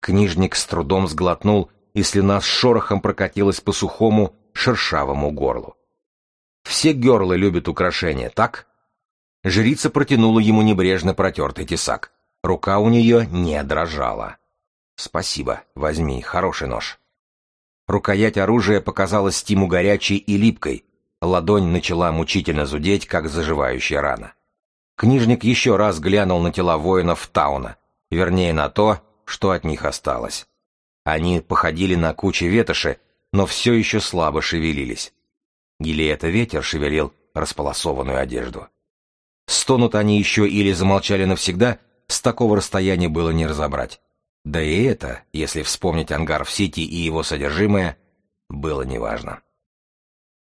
Книжник с трудом сглотнул, и слюна с шорохом прокатилась по сухому, шершавому горлу. Все герлы любят украшения, так? Жрица протянула ему небрежно протертый тесак. Рука у нее не дрожала. «Спасибо, возьми, хороший нож». Рукоять оружия показалась Тиму горячей и липкой. Ладонь начала мучительно зудеть, как заживающая рана. Книжник еще раз глянул на тела воинов Тауна, вернее на то, что от них осталось. Они походили на кучи ветоши, но все еще слабо шевелились. Или это ветер шевелил располосованную одежду. Стонут они еще или замолчали навсегда, с такого расстояния было не разобрать. Да и это, если вспомнить ангар в Сити и его содержимое, было неважно.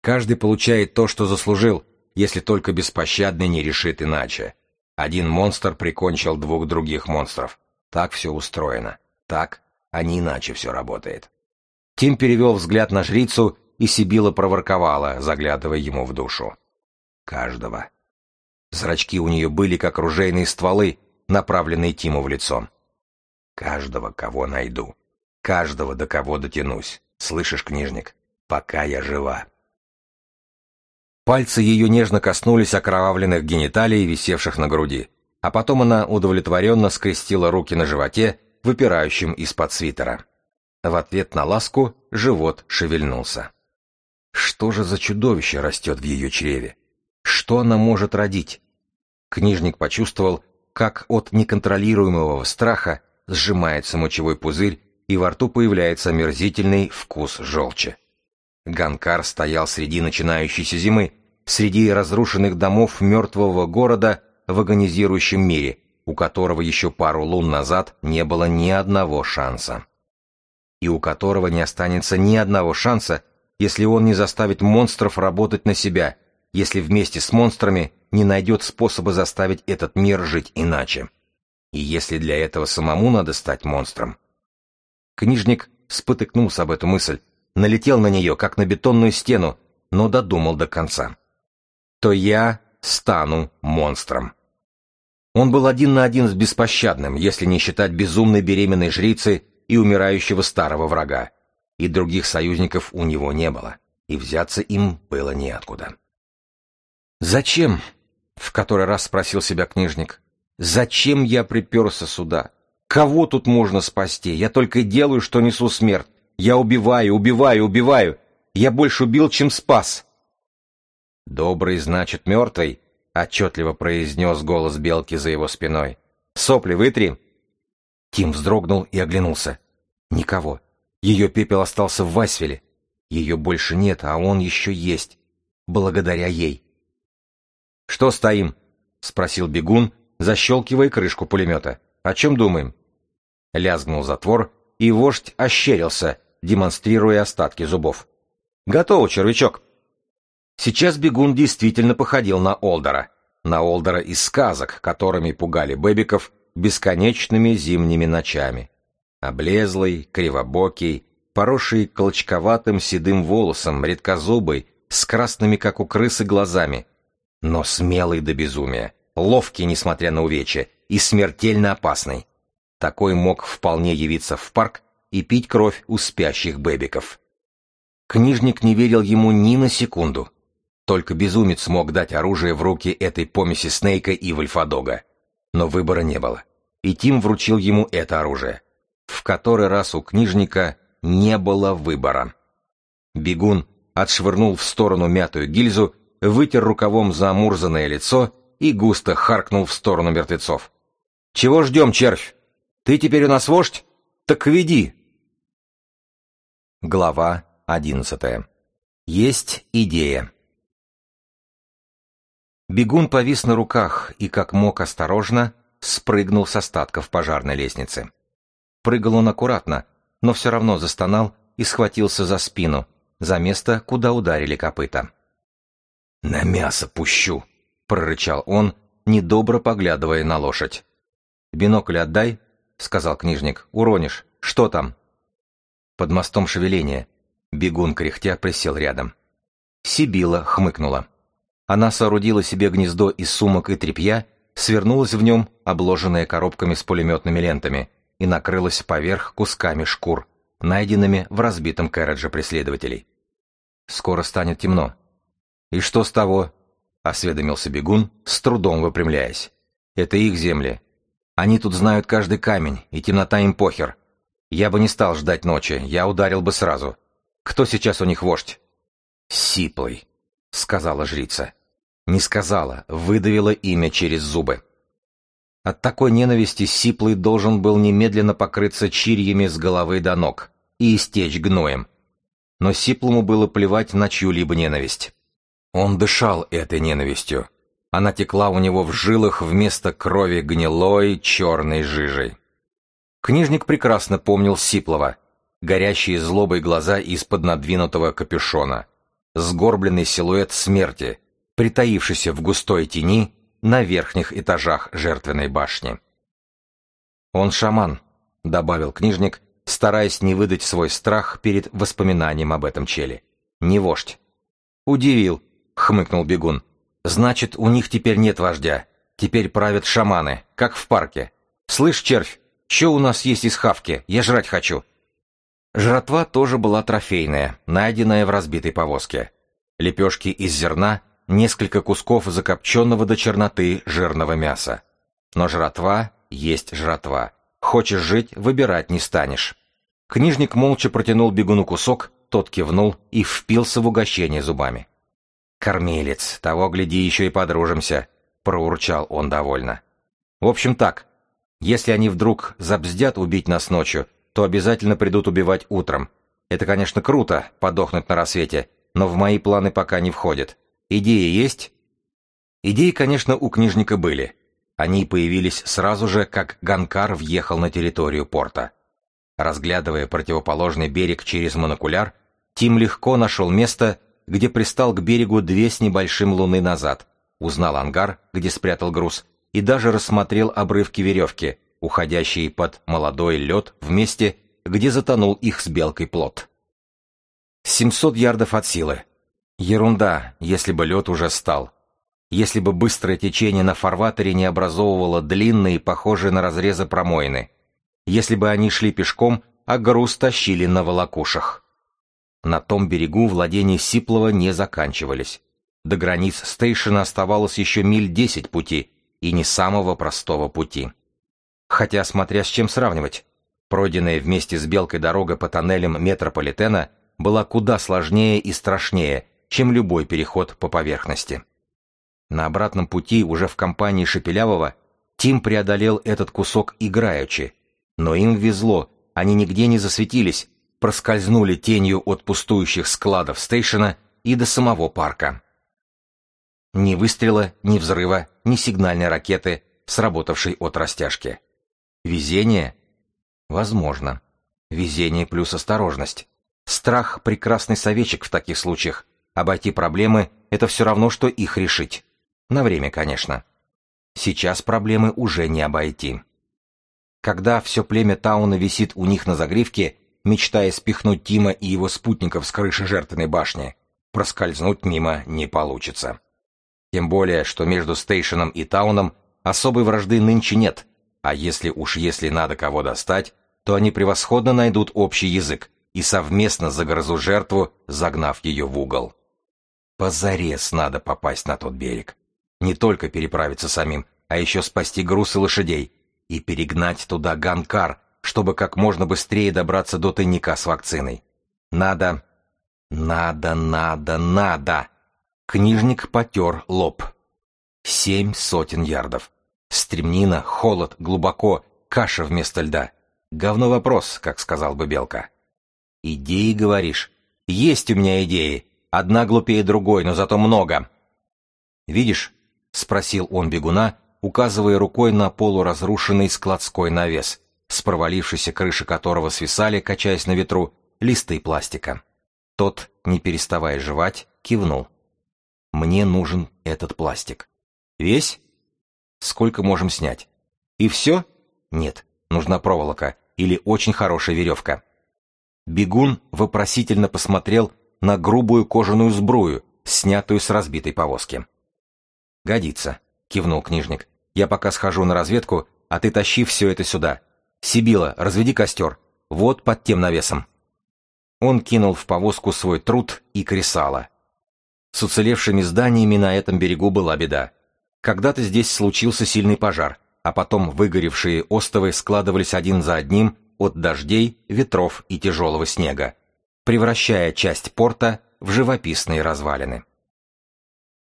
Каждый получает то, что заслужил, если только беспощадный не решит иначе. Один монстр прикончил двух других монстров. Так все устроено. Так, а не иначе все работает. Тим перевел взгляд на жрицу, и Сибила проворковала, заглядывая ему в душу. Каждого. Зрачки у нее были, как ружейные стволы, направленные Тиму в лицо. «Каждого, кого найду. Каждого, до кого дотянусь. Слышишь, книжник? Пока я жива». Пальцы ее нежно коснулись окровавленных гениталий, висевших на груди, а потом она удовлетворенно скрестила руки на животе, выпирающем из-под свитера. В ответ на ласку живот шевельнулся. Что же за чудовище растет в ее чреве? Что она может родить? Книжник почувствовал, как от неконтролируемого страха сжимается мочевой пузырь, и во рту появляется омерзительный вкус желчи. Ганкар стоял среди начинающейся зимы, среди разрушенных домов мертвого города в агонизирующем мире, у которого еще пару лун назад не было ни одного шанса. И у которого не останется ни одного шанса, если он не заставит монстров работать на себя, если вместе с монстрами не найдет способа заставить этот мир жить иначе. И если для этого самому надо стать монстром. Книжник спотыкнулся об эту мысль, налетел на нее, как на бетонную стену, но додумал до конца. То я стану монстром. Он был один на один с беспощадным, если не считать безумной беременной жрицы и умирающего старого врага. И других союзников у него не было, и взяться им было неоткуда. «Зачем?» — в который раз спросил себя книжник. «Зачем я приперся сюда? Кого тут можно спасти? Я только делаю, что несу смерть. Я убиваю, убиваю, убиваю. Я больше убил, чем спас». «Добрый, значит, мертвый», — отчетливо произнес голос белки за его спиной. «Сопли вытри!» Тим вздрогнул и оглянулся. Никого. Ее пепел остался в Васвеле. Ее больше нет, а он еще есть. Благодаря ей. «Что стоим?» — спросил бегун, защелкивая крышку пулемета. «О чем думаем?» Лязгнул затвор, и вождь ощерился, демонстрируя остатки зубов. «Готово, червячок!» Сейчас бегун действительно походил на Олдера. На Олдера из сказок, которыми пугали бэбиков бесконечными зимними ночами. Облезлый, кривобокий, поросший колчковатым седым волосом, редкозубый, с красными, как у крысы, глазами. Но смелый до безумия, ловкий, несмотря на увечья, и смертельно опасный. Такой мог вполне явиться в парк и пить кровь у спящих бэбиков. Книжник не верил ему ни на секунду. Только безумец мог дать оружие в руки этой помеси Снейка и Вольфадога. Но выбора не было. И Тим вручил ему это оружие. В который раз у книжника не было выбора. Бегун отшвырнул в сторону мятую гильзу, вытер рукавом замурзанное лицо и густо харкнул в сторону мертвецов. «Чего ждем, червь? Ты теперь у нас вождь? Так веди!» Глава одиннадцатая. Есть идея. Бегун повис на руках и, как мог осторожно, спрыгнул с остатков пожарной лестницы. Прыгал он аккуратно, но все равно застонал и схватился за спину, за место, куда ударили копыта. «На мясо пущу!» — прорычал он, недобро поглядывая на лошадь. «Бинокль отдай», — сказал книжник. «Уронишь. Что там?» Под мостом шевеление. Бегун кряхтя присел рядом. Сибила хмыкнула. Она соорудила себе гнездо из сумок и тряпья, свернулась в нем, обложенная коробками с пулеметными лентами, и накрылась поверх кусками шкур, найденными в разбитом кэрридже преследователей. «Скоро станет темно». «И что с того?» — осведомился бегун, с трудом выпрямляясь. «Это их земли. Они тут знают каждый камень, и темнота им похер. Я бы не стал ждать ночи, я ударил бы сразу. Кто сейчас у них вождь?» «Сиплый», — сказала жрица. Не сказала, выдавила имя через зубы. От такой ненависти Сиплый должен был немедленно покрыться чирьями с головы до ног и истечь гноем. Но Сиплому было плевать на чью-либо ненависть. Он дышал этой ненавистью. Она текла у него в жилах вместо крови гнилой черной жижей. Книжник прекрасно помнил Сиплова, горящие злобой глаза из-под надвинутого капюшона, сгорбленный силуэт смерти, притаившийся в густой тени на верхних этажах жертвенной башни. «Он шаман», — добавил книжник, стараясь не выдать свой страх перед воспоминанием об этом челе. «Не вождь». «Удивил», — хмыкнул бегун. «Значит, у них теперь нет вождя. Теперь правят шаманы, как в парке. Слышь, червь, что у нас есть из хавки? Я жрать хочу». Жратва тоже была трофейная, найденная в разбитой повозке. Лепешки из зерна, несколько кусков закопченного до черноты жирного мяса. Но жратва есть жратва. Хочешь жить, выбирать не станешь. Книжник молча протянул бегуну кусок, тот кивнул и впился в угощение зубами. «Кормилец, того, гляди, еще и подружимся», — проурчал он довольно. «В общем так, если они вдруг забздят убить нас ночью, то обязательно придут убивать утром. Это, конечно, круто, подохнуть на рассвете, но в мои планы пока не входит. Идеи есть? Идеи, конечно, у книжника были. Они появились сразу же, как Ганкар въехал на территорию порта. Разглядывая противоположный берег через монокуляр, Тим легко нашел место, где пристал к берегу две с небольшим луны назад, узнал ангар, где спрятал груз, и даже рассмотрел обрывки веревки, уходящие под молодой лед в месте, где затонул их с белкой плот. 700 ярдов от силы. Ерунда, если бы лед уже стал. Если бы быстрое течение на фарватере не образовывало длинные, похожие на разрезы промоины. Если бы они шли пешком, а груз тащили на волокушах. На том берегу владения Сиплова не заканчивались. До границ стейшена оставалось еще миль десять пути, и не самого простого пути. Хотя, смотря с чем сравнивать, пройденная вместе с Белкой дорога по тоннелям метрополитена была куда сложнее и страшнее, чем любой переход по поверхности. На обратном пути уже в компании Шепелявого Тим преодолел этот кусок играючи, но им везло, они нигде не засветились, проскользнули тенью от пустующих складов стейшена и до самого парка. Ни выстрела, ни взрыва, ни сигнальной ракеты, сработавшей от растяжки. Везение? Возможно. Везение плюс осторожность. Страх — прекрасный советчик в таких случаях. Обойти проблемы — это все равно, что их решить. На время, конечно. Сейчас проблемы уже не обойти. Когда все племя Тауна висит у них на загривке, мечтая спихнуть Тима и его спутников с крыши жертвенной башни, проскользнуть мимо не получится. Тем более, что между Стейшеном и Тауном особой вражды нынче нет, а если уж если надо кого достать, то они превосходно найдут общий язык и совместно загрызут жертву, загнав ее в угол. Позарез надо попасть на тот берег. Не только переправиться самим, а еще спасти груз и лошадей, и перегнать туда ганкар, чтобы как можно быстрее добраться до тайника с вакциной. Надо, надо, надо, надо. Книжник потер лоб. Семь сотен ярдов. Стремнина, холод, глубоко, каша вместо льда. Говно вопрос, как сказал бы Белка. Идеи, говоришь? Есть у меня идеи. Одна глупее другой, но зато много. Видишь? Спросил он бегуна, указывая рукой на полуразрушенный складской навес, с провалившейся крыши которого свисали, качаясь на ветру, листы пластика. Тот, не переставая жевать, кивнул. Мне нужен этот пластик. Весь? Сколько можем снять? И все? Нет, нужна проволока или очень хорошая веревка. Бегун вопросительно посмотрел на грубую кожаную сбрую, снятую с разбитой повозки. «Годится», — кивнул книжник. «Я пока схожу на разведку, а ты тащи все это сюда. Сибила, разведи костер. Вот под тем навесом». Он кинул в повозку свой труд и кресало, с уцелевшими зданиями на этом берегу была беда. Когда-то здесь случился сильный пожар, а потом выгоревшие остовы складывались один за одним от дождей, ветров и тяжелого снега, превращая часть порта в живописные развалины.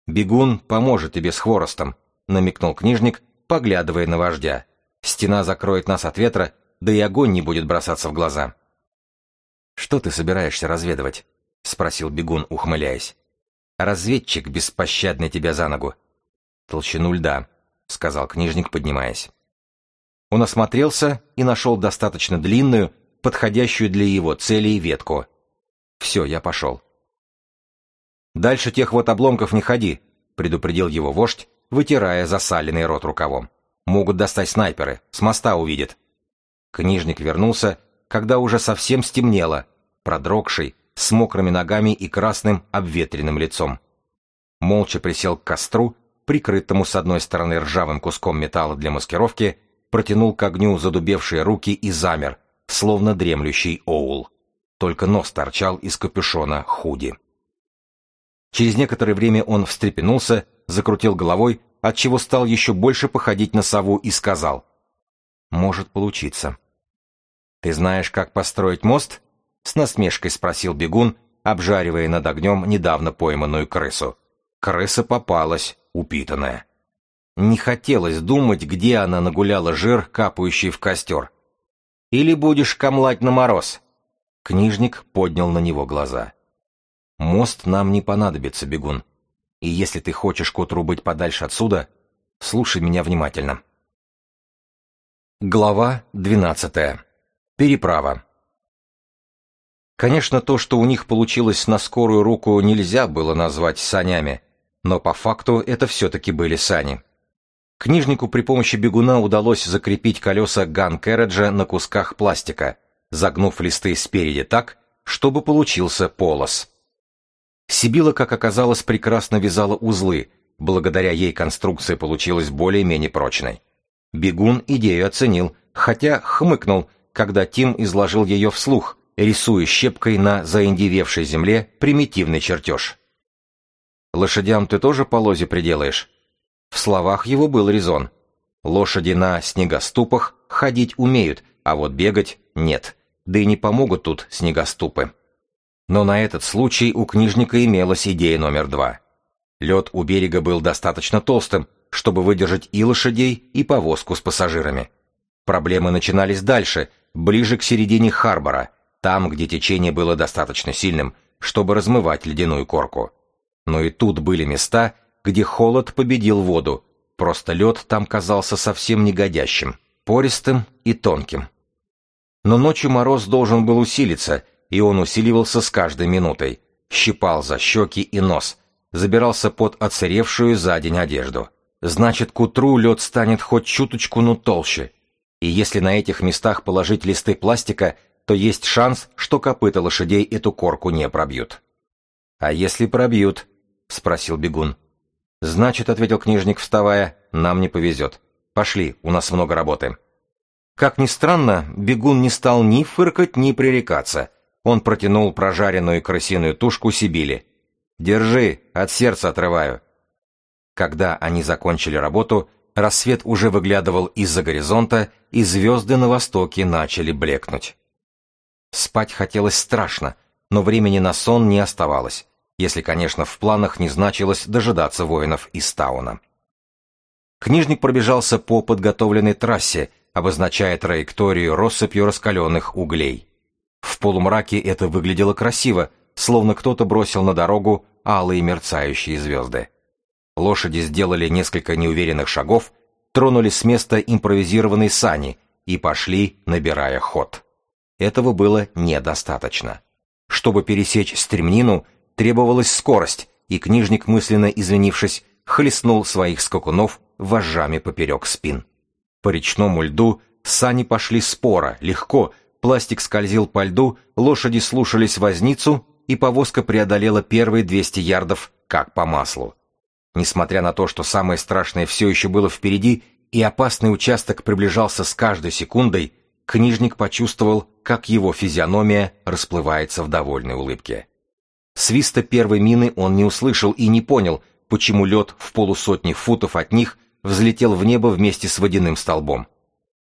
«Бегун поможет тебе с хворостом», — намекнул книжник, поглядывая на вождя. «Стена закроет нас от ветра, да и огонь не будет бросаться в глаза». «Что ты собираешься разведывать?» — спросил бегун, ухмыляясь. Разведчик беспощадный тебя за ногу. Толщину льда, сказал книжник, поднимаясь. Он осмотрелся и нашел достаточно длинную, подходящую для его целей ветку. Все, я пошел. Дальше тех вот обломков не ходи, предупредил его вождь, вытирая засаленный рот рукавом. Могут достать снайперы, с моста увидят. Книжник вернулся, когда уже совсем стемнело, продрогший, с мокрыми ногами и красным обветренным лицом. Молча присел к костру, прикрытому с одной стороны ржавым куском металла для маскировки, протянул к огню задубевшие руки и замер, словно дремлющий оул. Только нос торчал из капюшона худи. Через некоторое время он встрепенулся, закрутил головой, отчего стал еще больше походить на сову и сказал. «Может получиться». «Ты знаешь, как построить мост?» — с насмешкой спросил бегун, обжаривая над огнем недавно пойманную крысу. Крыса попалась, упитанная. Не хотелось думать, где она нагуляла жир, капающий в костер. «Или будешь камлать на мороз?» Книжник поднял на него глаза. «Мост нам не понадобится, бегун. И если ты хочешь к утру быть подальше отсюда, Слушай меня внимательно. Глава двенадцатая. Переправа. Конечно, то, что у них получилось на скорую руку, нельзя было назвать санями, но по факту это все-таки были сани. Книжнику при помощи бегуна удалось закрепить колеса ган-керриджа на кусках пластика, загнув листы спереди так, чтобы получился полос. Сибила, как оказалось, прекрасно вязала узлы, благодаря ей конструкция получилась более-менее прочной. Бегун идею оценил, хотя хмыкнул, когда Тим изложил ее вслух, рисуя щепкой на заиндевевшей земле примитивный чертеж. «Лошадям ты тоже по лозе приделаешь?» В словах его был резон. Лошади на снегоступах ходить умеют, а вот бегать нет, да и не помогут тут снегоступы. Но на этот случай у книжника имелась идея номер два. Лед у берега был достаточно толстым, чтобы выдержать и лошадей, и повозку с пассажирами. Проблемы начинались дальше, ближе к середине Харбора, там, где течение было достаточно сильным, чтобы размывать ледяную корку. Но и тут были места, где холод победил воду, просто лед там казался совсем негодящим, пористым и тонким. Но ночью мороз должен был усилиться, и он усиливался с каждой минутой, щипал за щеки и нос, забирался под оцаревшую за день одежду. Значит, к утру лед станет хоть чуточку, но толще. И если на этих местах положить листы пластика, то есть шанс, что копыта лошадей эту корку не пробьют. «А если пробьют?» — спросил бегун. «Значит, — ответил книжник, вставая, — нам не повезет. Пошли, у нас много работы». Как ни странно, бегун не стал ни фыркать, ни пререкаться. Он протянул прожаренную крысиную тушку Сибили. «Держи, от сердца отрываю». Когда они закончили работу, рассвет уже выглядывал из-за горизонта, и звезды на востоке начали блекнуть. Спать хотелось страшно, но времени на сон не оставалось, если, конечно, в планах не значилось дожидаться воинов из Тауна. Книжник пробежался по подготовленной трассе, обозначая траекторию россыпью раскаленных углей. В полумраке это выглядело красиво, словно кто-то бросил на дорогу алые мерцающие звезды. Лошади сделали несколько неуверенных шагов, тронули с места импровизированные сани и пошли, набирая ход. Этого было недостаточно. Чтобы пересечь стремнину, требовалась скорость, и книжник, мысленно извинившись, хлестнул своих скакунов вожжами поперек спин. По речному льду сани пошли споро, легко, пластик скользил по льду, лошади слушались возницу, и повозка преодолела первые 200 ярдов, как по маслу. Несмотря на то, что самое страшное все еще было впереди, и опасный участок приближался с каждой секундой, книжник почувствовал, как его физиономия расплывается в довольной улыбке. Свиста первой мины он не услышал и не понял, почему лед в полусотни футов от них взлетел в небо вместе с водяным столбом.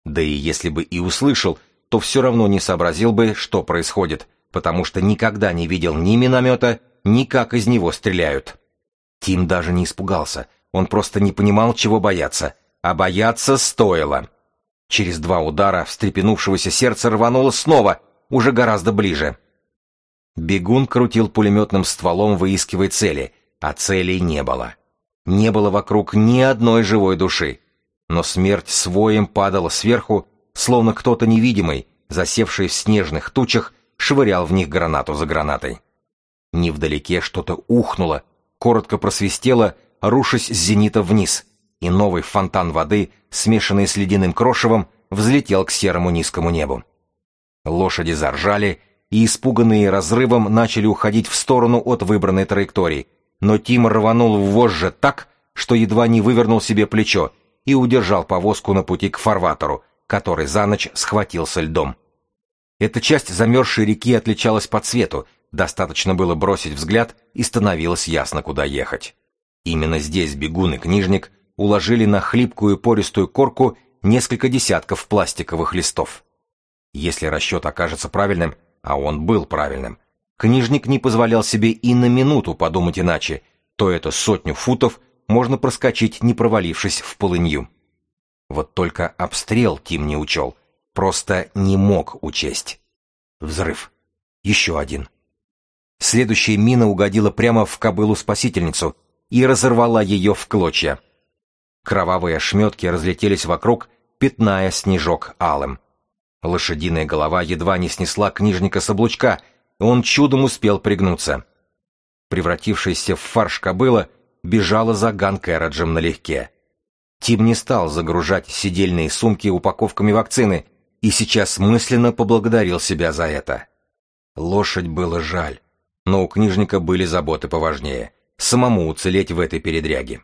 Да и если бы и услышал, то все равно не сообразил бы, что происходит, потому что никогда не видел ни миномета, ни как из него стреляют. Тим даже не испугался, он просто не понимал, чего бояться, а бояться стоило. Через два удара встрепенувшегося сердца рвануло снова, уже гораздо ближе. Бегун крутил пулеметным стволом, выискивая цели, а целей не было. Не было вокруг ни одной живой души. Но смерть своим падала сверху, словно кто-то невидимый, засевший в снежных тучах, швырял в них гранату за гранатой. Невдалеке что-то ухнуло, коротко просвистело, рушась с зенита вниз, и новый фонтан воды, смешанный с ледяным крошевом, взлетел к серому низкому небу. Лошади заржали, и, испуганные разрывом, начали уходить в сторону от выбранной траектории, но Тим рванул в вожжи так, что едва не вывернул себе плечо и удержал повозку на пути к фарватеру, который за ночь схватился льдом. Эта часть замерзшей реки отличалась по цвету, достаточно было бросить взгляд, и становилось ясно, куда ехать. Именно здесь бегун и книжник уложили на хлипкую пористую корку несколько десятков пластиковых листов. Если расчет окажется правильным, а он был правильным, книжник не позволял себе и на минуту подумать иначе, то это сотню футов можно проскочить, не провалившись в полынью. Вот только обстрел Тим не учел, просто не мог учесть. Взрыв. Еще один. Следующая мина угодила прямо в кобылу-спасительницу и разорвала ее в клочья. Кровавые ошметки разлетелись вокруг, пятная снежок алым. Лошадиная голова едва не снесла книжника с облучка, он чудом успел пригнуться. Превратившаяся в фарш кобыла бежала за Ганкераджем налегке. Тим не стал загружать сидельные сумки упаковками вакцины и сейчас мысленно поблагодарил себя за это. Лошадь было жаль, но у книжника были заботы поважнее — самому уцелеть в этой передряге.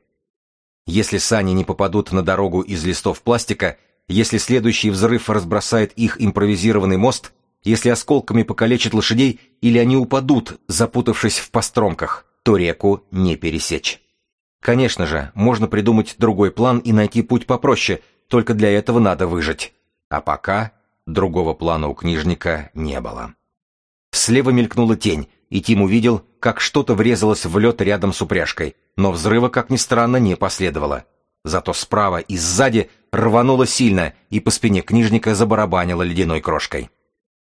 Если сани не попадут на дорогу из листов пластика, если следующий взрыв разбросает их импровизированный мост, если осколками покалечат лошадей или они упадут, запутавшись в постромках, то реку не пересечь. Конечно же, можно придумать другой план и найти путь попроще, только для этого надо выжить. А пока другого плана у книжника не было. Слева мелькнула тень, и Тим увидел, как что-то врезалось в лед рядом с упряжкой, но взрыва, как ни странно, не последовало. Зато справа и сзади рвануло сильно, и по спине книжника забарабанило ледяной крошкой.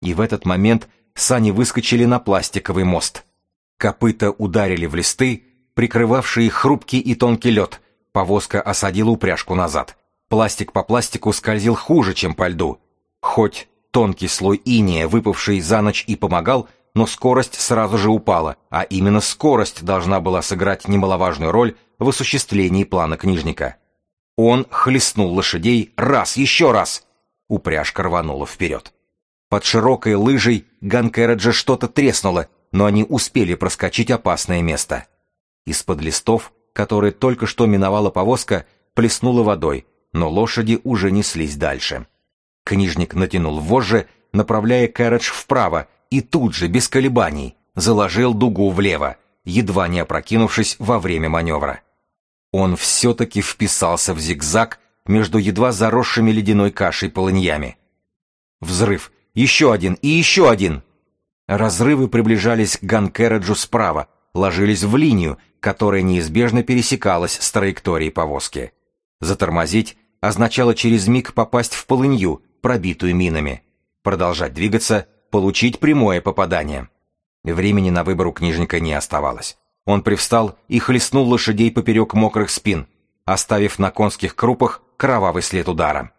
И в этот момент сани выскочили на пластиковый мост. Копыта ударили в листы, прикрывавшие хрупкий и тонкий лед. Повозка осадила упряжку назад. Пластик по пластику скользил хуже, чем по льду. Хоть тонкий слой иния, выпавший за ночь, и помогал, но скорость сразу же упала, а именно скорость должна была сыграть немаловажную роль в осуществлении плана книжника. Он хлестнул лошадей раз, еще раз. Упряжка рванула вперед. Под широкой лыжей Ганкераджа что-то треснуло, но они успели проскочить опасное место. Из-под листов, которые только что миновала повозка, плеснула водой, но лошади уже неслись дальше. Книжник натянул вожжи, направляя Кэрридж вправо, и тут же, без колебаний, заложил дугу влево, едва не опрокинувшись во время маневра. Он все-таки вписался в зигзаг между едва заросшими ледяной кашей полыньями. Взрыв. Еще один и еще один. Разрывы приближались к Ганкереджу справа, ложились в линию, которая неизбежно пересекалась с траекторией повозки. Затормозить означало через миг попасть в полынью, пробитую минами. Продолжать двигаться получить прямое попадание. Времени на выбор у книжника не оставалось. Он привстал и хлестнул лошадей поперек мокрых спин, оставив на конских крупах кровавый след удара.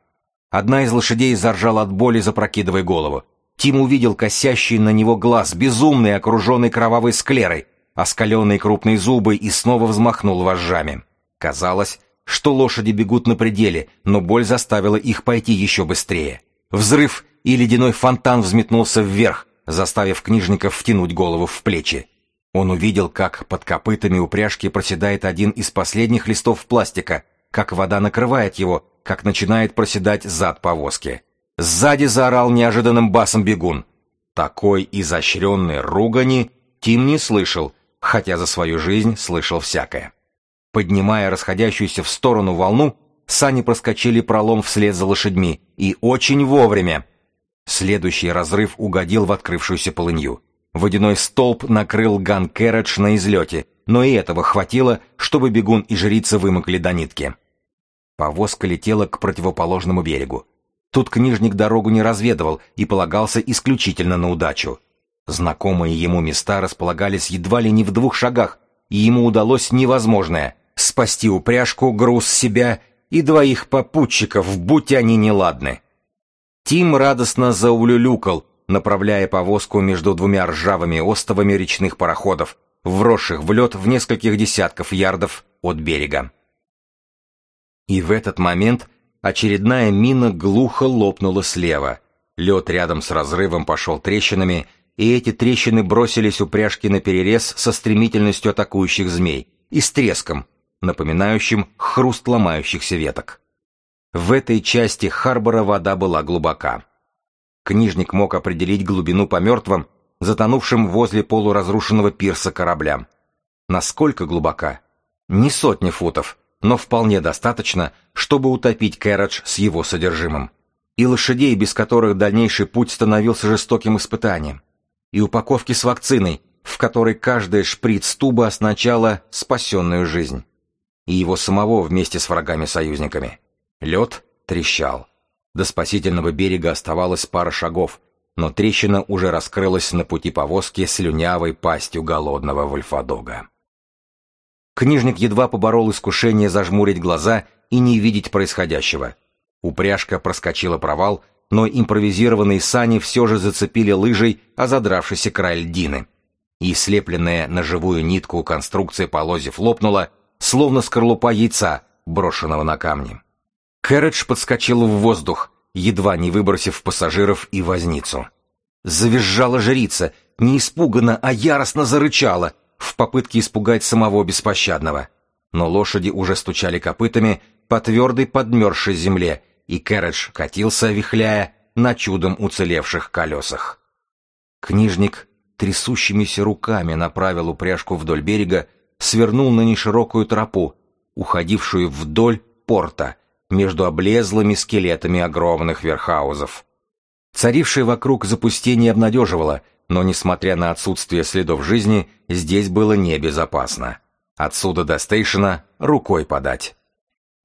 Одна из лошадей заржала от боли, запрокидывая голову. Тим увидел косящий на него глаз, безумный, окруженный кровавой склерой, оскаленные крупные зубы и снова взмахнул вожжами. Казалось, что лошади бегут на пределе, но боль заставила их пойти еще быстрее. Взрыв, и ледяной фонтан взметнулся вверх, заставив книжников втянуть голову в плечи. Он увидел, как под копытами упряжки проседает один из последних листов пластика, как вода накрывает его, как начинает проседать зад повозки. Сзади заорал неожиданным басом бегун. Такой изощренной ругани Тим не слышал, хотя за свою жизнь слышал всякое. Поднимая расходящуюся в сторону волну, сани проскочили пролом вслед за лошадьми, и очень вовремя. Следующий разрыв угодил в открывшуюся полынью. Водяной столб накрыл Ган Кэрридж на излете, но и этого хватило, чтобы бегун и жрица вымокли до нитки. Повозка летела к противоположному берегу. Тут книжник дорогу не разведывал и полагался исключительно на удачу. Знакомые ему места располагались едва ли не в двух шагах, и ему удалось невозможное — спасти упряжку, груз себя и двоих попутчиков, будь они неладны. Тим радостно заулюлюкал, направляя повозку между двумя ржавыми остовами речных пароходов, вросших в лед в нескольких десятков ярдов от берега. И в этот момент очередная мина глухо лопнула слева. Лед рядом с разрывом пошел трещинами, и эти трещины бросились упряжки на перерез со стремительностью атакующих змей и с треском, напоминающим хруст ломающихся веток. В этой части Харбора вода была глубока. Книжник мог определить глубину по мертвым, затонувшим возле полуразрушенного пирса кораблям. Насколько глубока? Не сотни футов, но вполне достаточно, чтобы утопить Кэрридж с его содержимым. И лошадей, без которых дальнейший путь становился жестоким испытанием. И упаковки с вакциной, в которой каждая шприц туба означала спасенную жизнь. И его самого вместе с врагами-союзниками. Лед трещал. До спасительного берега оставалось пара шагов, но трещина уже раскрылась на пути повозки слюнявой пастью голодного вольфадога. Книжник едва поборол искушение зажмурить глаза и не видеть происходящего. Упряжка проскочила провал, но импровизированные сани все же зацепили лыжей озадравшийся край льдины. И слепленная на живую нитку конструкция полозьев лопнула, словно скорлупа яйца, брошенного на камни. Кэрридж подскочил в воздух, едва не выбросив пассажиров и возницу. Завизжала жрица, не испуганно, а яростно зарычала, в попытке испугать самого беспощадного. Но лошади уже стучали копытами по твердой подмерзшей земле, и Кэрридж катился, вихляя, на чудом уцелевших колесах. Книжник трясущимися руками направил упряжку вдоль берега, свернул на неширокую тропу, уходившую вдоль порта, между облезлыми скелетами огромных верхаузов. Царившее вокруг запустение обнадеживало, но, несмотря на отсутствие следов жизни, здесь было небезопасно. Отсюда до стейшена рукой подать.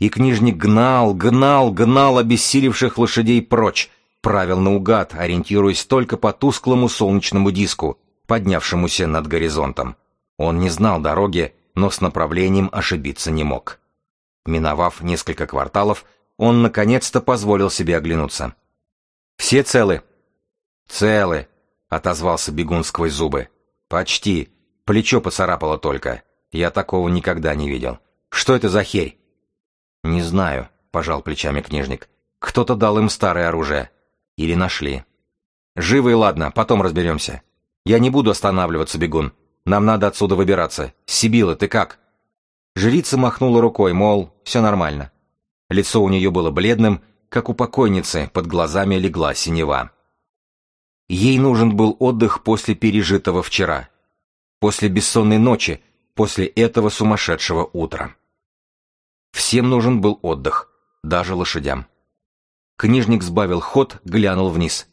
И книжник гнал, гнал, гнал обессилевших лошадей прочь, правил наугад, ориентируясь только по тусклому солнечному диску, поднявшемуся над горизонтом. Он не знал дороги, но с направлением ошибиться не мог. Миновав несколько кварталов, он наконец-то позволил себе оглянуться. «Все целы?» «Целы», — отозвался бегун сквозь зубы. «Почти. Плечо поцарапало только. Я такого никогда не видел. Что это за херь?» «Не знаю», — пожал плечами книжник. «Кто-то дал им старое оружие. Или нашли». «Живо и ладно, потом разберемся. Я не буду останавливаться, бегун. Нам надо отсюда выбираться. Сибила, ты как?» Жрица махнула рукой, мол, все нормально. Лицо у нее было бледным, как у покойницы, под глазами легла синева. Ей нужен был отдых после пережитого вчера, после бессонной ночи, после этого сумасшедшего утра. Всем нужен был отдых, даже лошадям. Книжник сбавил ход, глянул вниз.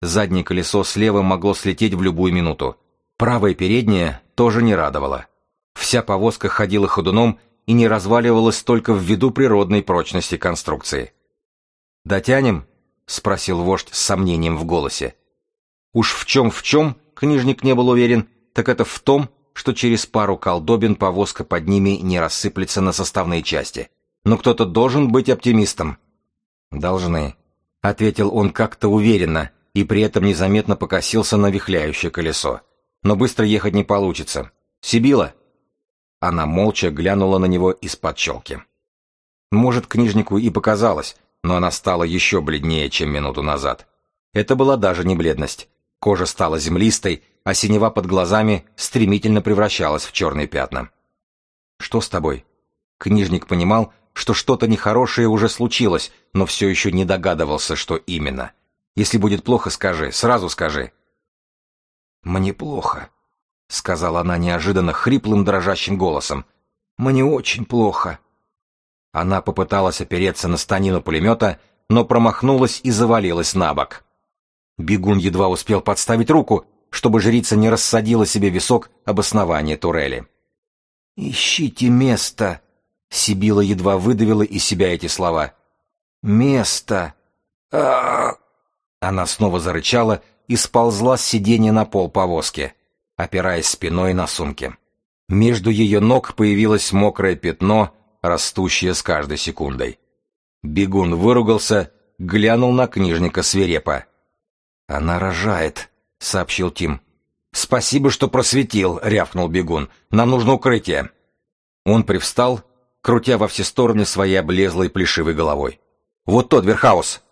Заднее колесо слева могло слететь в любую минуту. Правое переднее тоже не радовало. Вся повозка ходила ходуном и не разваливалась только ввиду природной прочности конструкции. «Дотянем?» — спросил вождь с сомнением в голосе. Уж в чем в чем, книжник не был уверен, так это в том, что через пару колдобин повозка под ними не рассыплется на составные части. Но кто-то должен быть оптимистом. «Должны», — ответил он как-то уверенно и при этом незаметно покосился на вихляющее колесо. «Но быстро ехать не получится. Сибила?» Она молча глянула на него из-под челки. Может, книжнику и показалось, но она стала еще бледнее, чем минуту назад. Это была даже не бледность. Кожа стала землистой, а синева под глазами стремительно превращалась в черные пятна. «Что с тобой?» Книжник понимал, что что-то нехорошее уже случилось, но все еще не догадывался, что именно. «Если будет плохо, скажи, сразу скажи». «Мне плохо», — сказала она неожиданно хриплым дрожащим голосом. «Мне очень плохо». Она попыталась опереться на станину пулемета, но промахнулась и завалилась на бок. Бегун едва успел подставить руку, чтобы жрица не рассадила себе висок об основание турели. «Ищите место!» — Сибила едва выдавила из себя эти слова. «Место!» а Она снова зарычала и сползла с сиденья на пол повозки опираясь спиной на сумки. Между ее ног появилось мокрое пятно, растущее с каждой секундой. Бегун выругался, глянул на книжника свирепо. «Она рожает», — сообщил Тим. «Спасибо, что просветил», — рявкнул бегун. «Нам нужно укрытие». Он привстал, крутя во все стороны своей облезлой плешивой головой. «Вот тот верхаус!»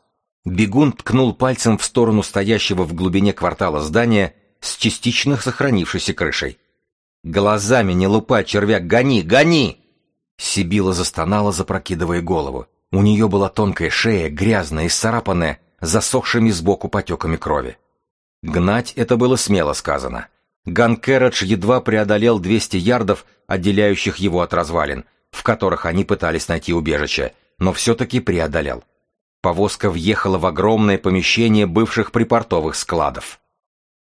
Бегун ткнул пальцем в сторону стоящего в глубине квартала здания с частично сохранившейся крышей. «Глазами не лупай, червяк, гони, гони!» Сибила застонала, запрокидывая голову. У нее была тонкая шея, грязная и сцарапанная, засохшими сбоку потеками крови. Гнать это было смело сказано. Ганкерадж едва преодолел 200 ярдов, отделяющих его от развалин, в которых они пытались найти убежище, но все-таки преодолел. Повозка въехала в огромное помещение бывших припортовых складов.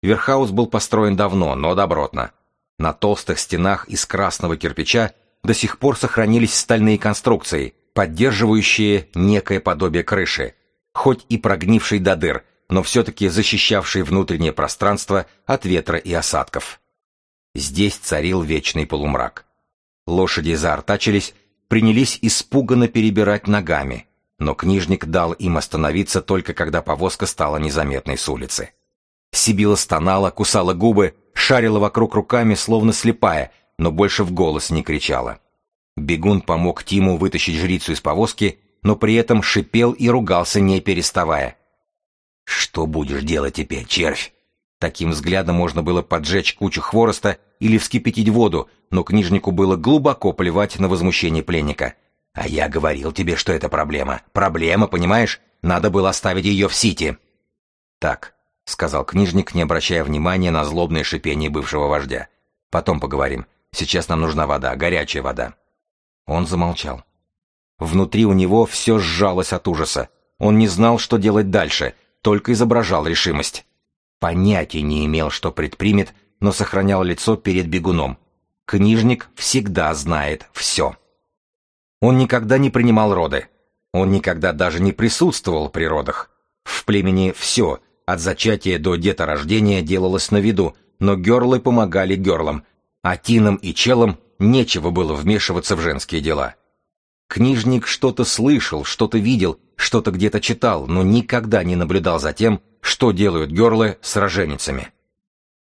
Верхаус был построен давно, но добротно. На толстых стенах из красного кирпича до сих пор сохранились стальные конструкции, поддерживающие некое подобие крыши, хоть и прогнившей до дыр, но все-таки защищавшие внутреннее пространство от ветра и осадков. Здесь царил вечный полумрак. Лошади заортачились, принялись испуганно перебирать ногами, но книжник дал им остановиться только когда повозка стала незаметной с улицы. Сибила стонала, кусала губы, шарила вокруг руками, словно слепая, но больше в голос не кричала. Бегун помог Тиму вытащить жрицу из повозки, но при этом шипел и ругался, не переставая. «Что будешь делать теперь, червь?» Таким взглядом можно было поджечь кучу хвороста или вскипятить воду, но книжнику было глубоко плевать на возмущение пленника. «А я говорил тебе, что это проблема. Проблема, понимаешь? Надо было оставить ее в Сити». «Так», — сказал книжник, не обращая внимания на злобное шипение бывшего вождя. «Потом поговорим. Сейчас нам нужна вода, горячая вода». Он замолчал. Внутри у него все сжалось от ужаса. Он не знал, что делать дальше, только изображал решимость. Понятия не имел, что предпримет, но сохранял лицо перед бегуном. Книжник всегда знает все. Он никогда не принимал роды. Он никогда даже не присутствовал при родах. В племени все, от зачатия до деторождения, делалось на виду, но герлы помогали герлам, а тинам и челам нечего было вмешиваться в женские дела. Книжник что-то слышал, что-то видел, что-то где-то читал, но никогда не наблюдал за тем, что делают герлы с роженицами.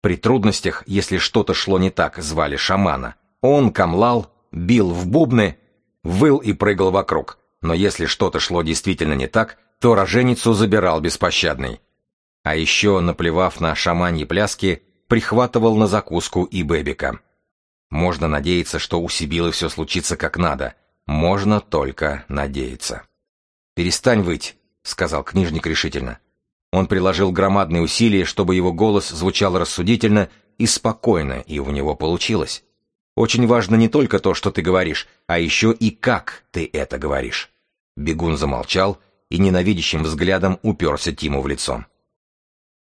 При трудностях, если что-то шло не так, звали шамана. Он камлал, бил в бубны, выл и прыгал вокруг. Но если что-то шло действительно не так, то роженицу забирал беспощадный. А еще, наплевав на шаманьи пляски, прихватывал на закуску и бэбика. Можно надеяться, что у Сибилы все случится как надо. Можно только надеяться. «Перестань выть», — сказал книжник решительно. Он приложил громадные усилия, чтобы его голос звучал рассудительно и спокойно, и у него получилось. Очень важно не только то, что ты говоришь, а еще и как ты это говоришь. Бегун замолчал и ненавидящим взглядом уперся Тиму в лицо.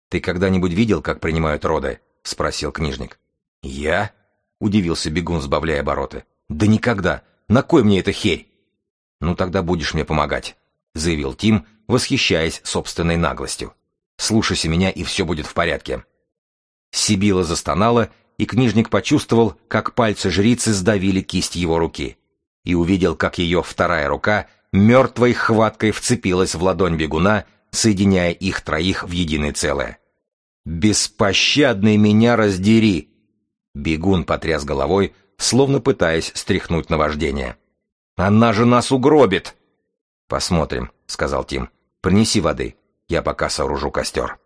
«Ты когда-нибудь видел, как принимают роды?» — спросил книжник. «Я?» — удивился бегун, сбавляя обороты. «Да никогда! На кой мне эта херь?» «Ну тогда будешь мне помогать», — заявил Тим, восхищаясь собственной наглостью. «Слушайся меня, и все будет в порядке». Сибила застонала, и книжник почувствовал, как пальцы жрицы сдавили кисть его руки, и увидел, как ее вторая рука мертвой хваткой вцепилась в ладонь бегуна, соединяя их троих в единое целое. «Беспощадный меня раздери!» Бегун потряс головой, словно пытаясь стряхнуть наваждение. «Она же нас угробит!» «Посмотрим», — сказал Тим. «Принеси воды, я пока сооружу костер».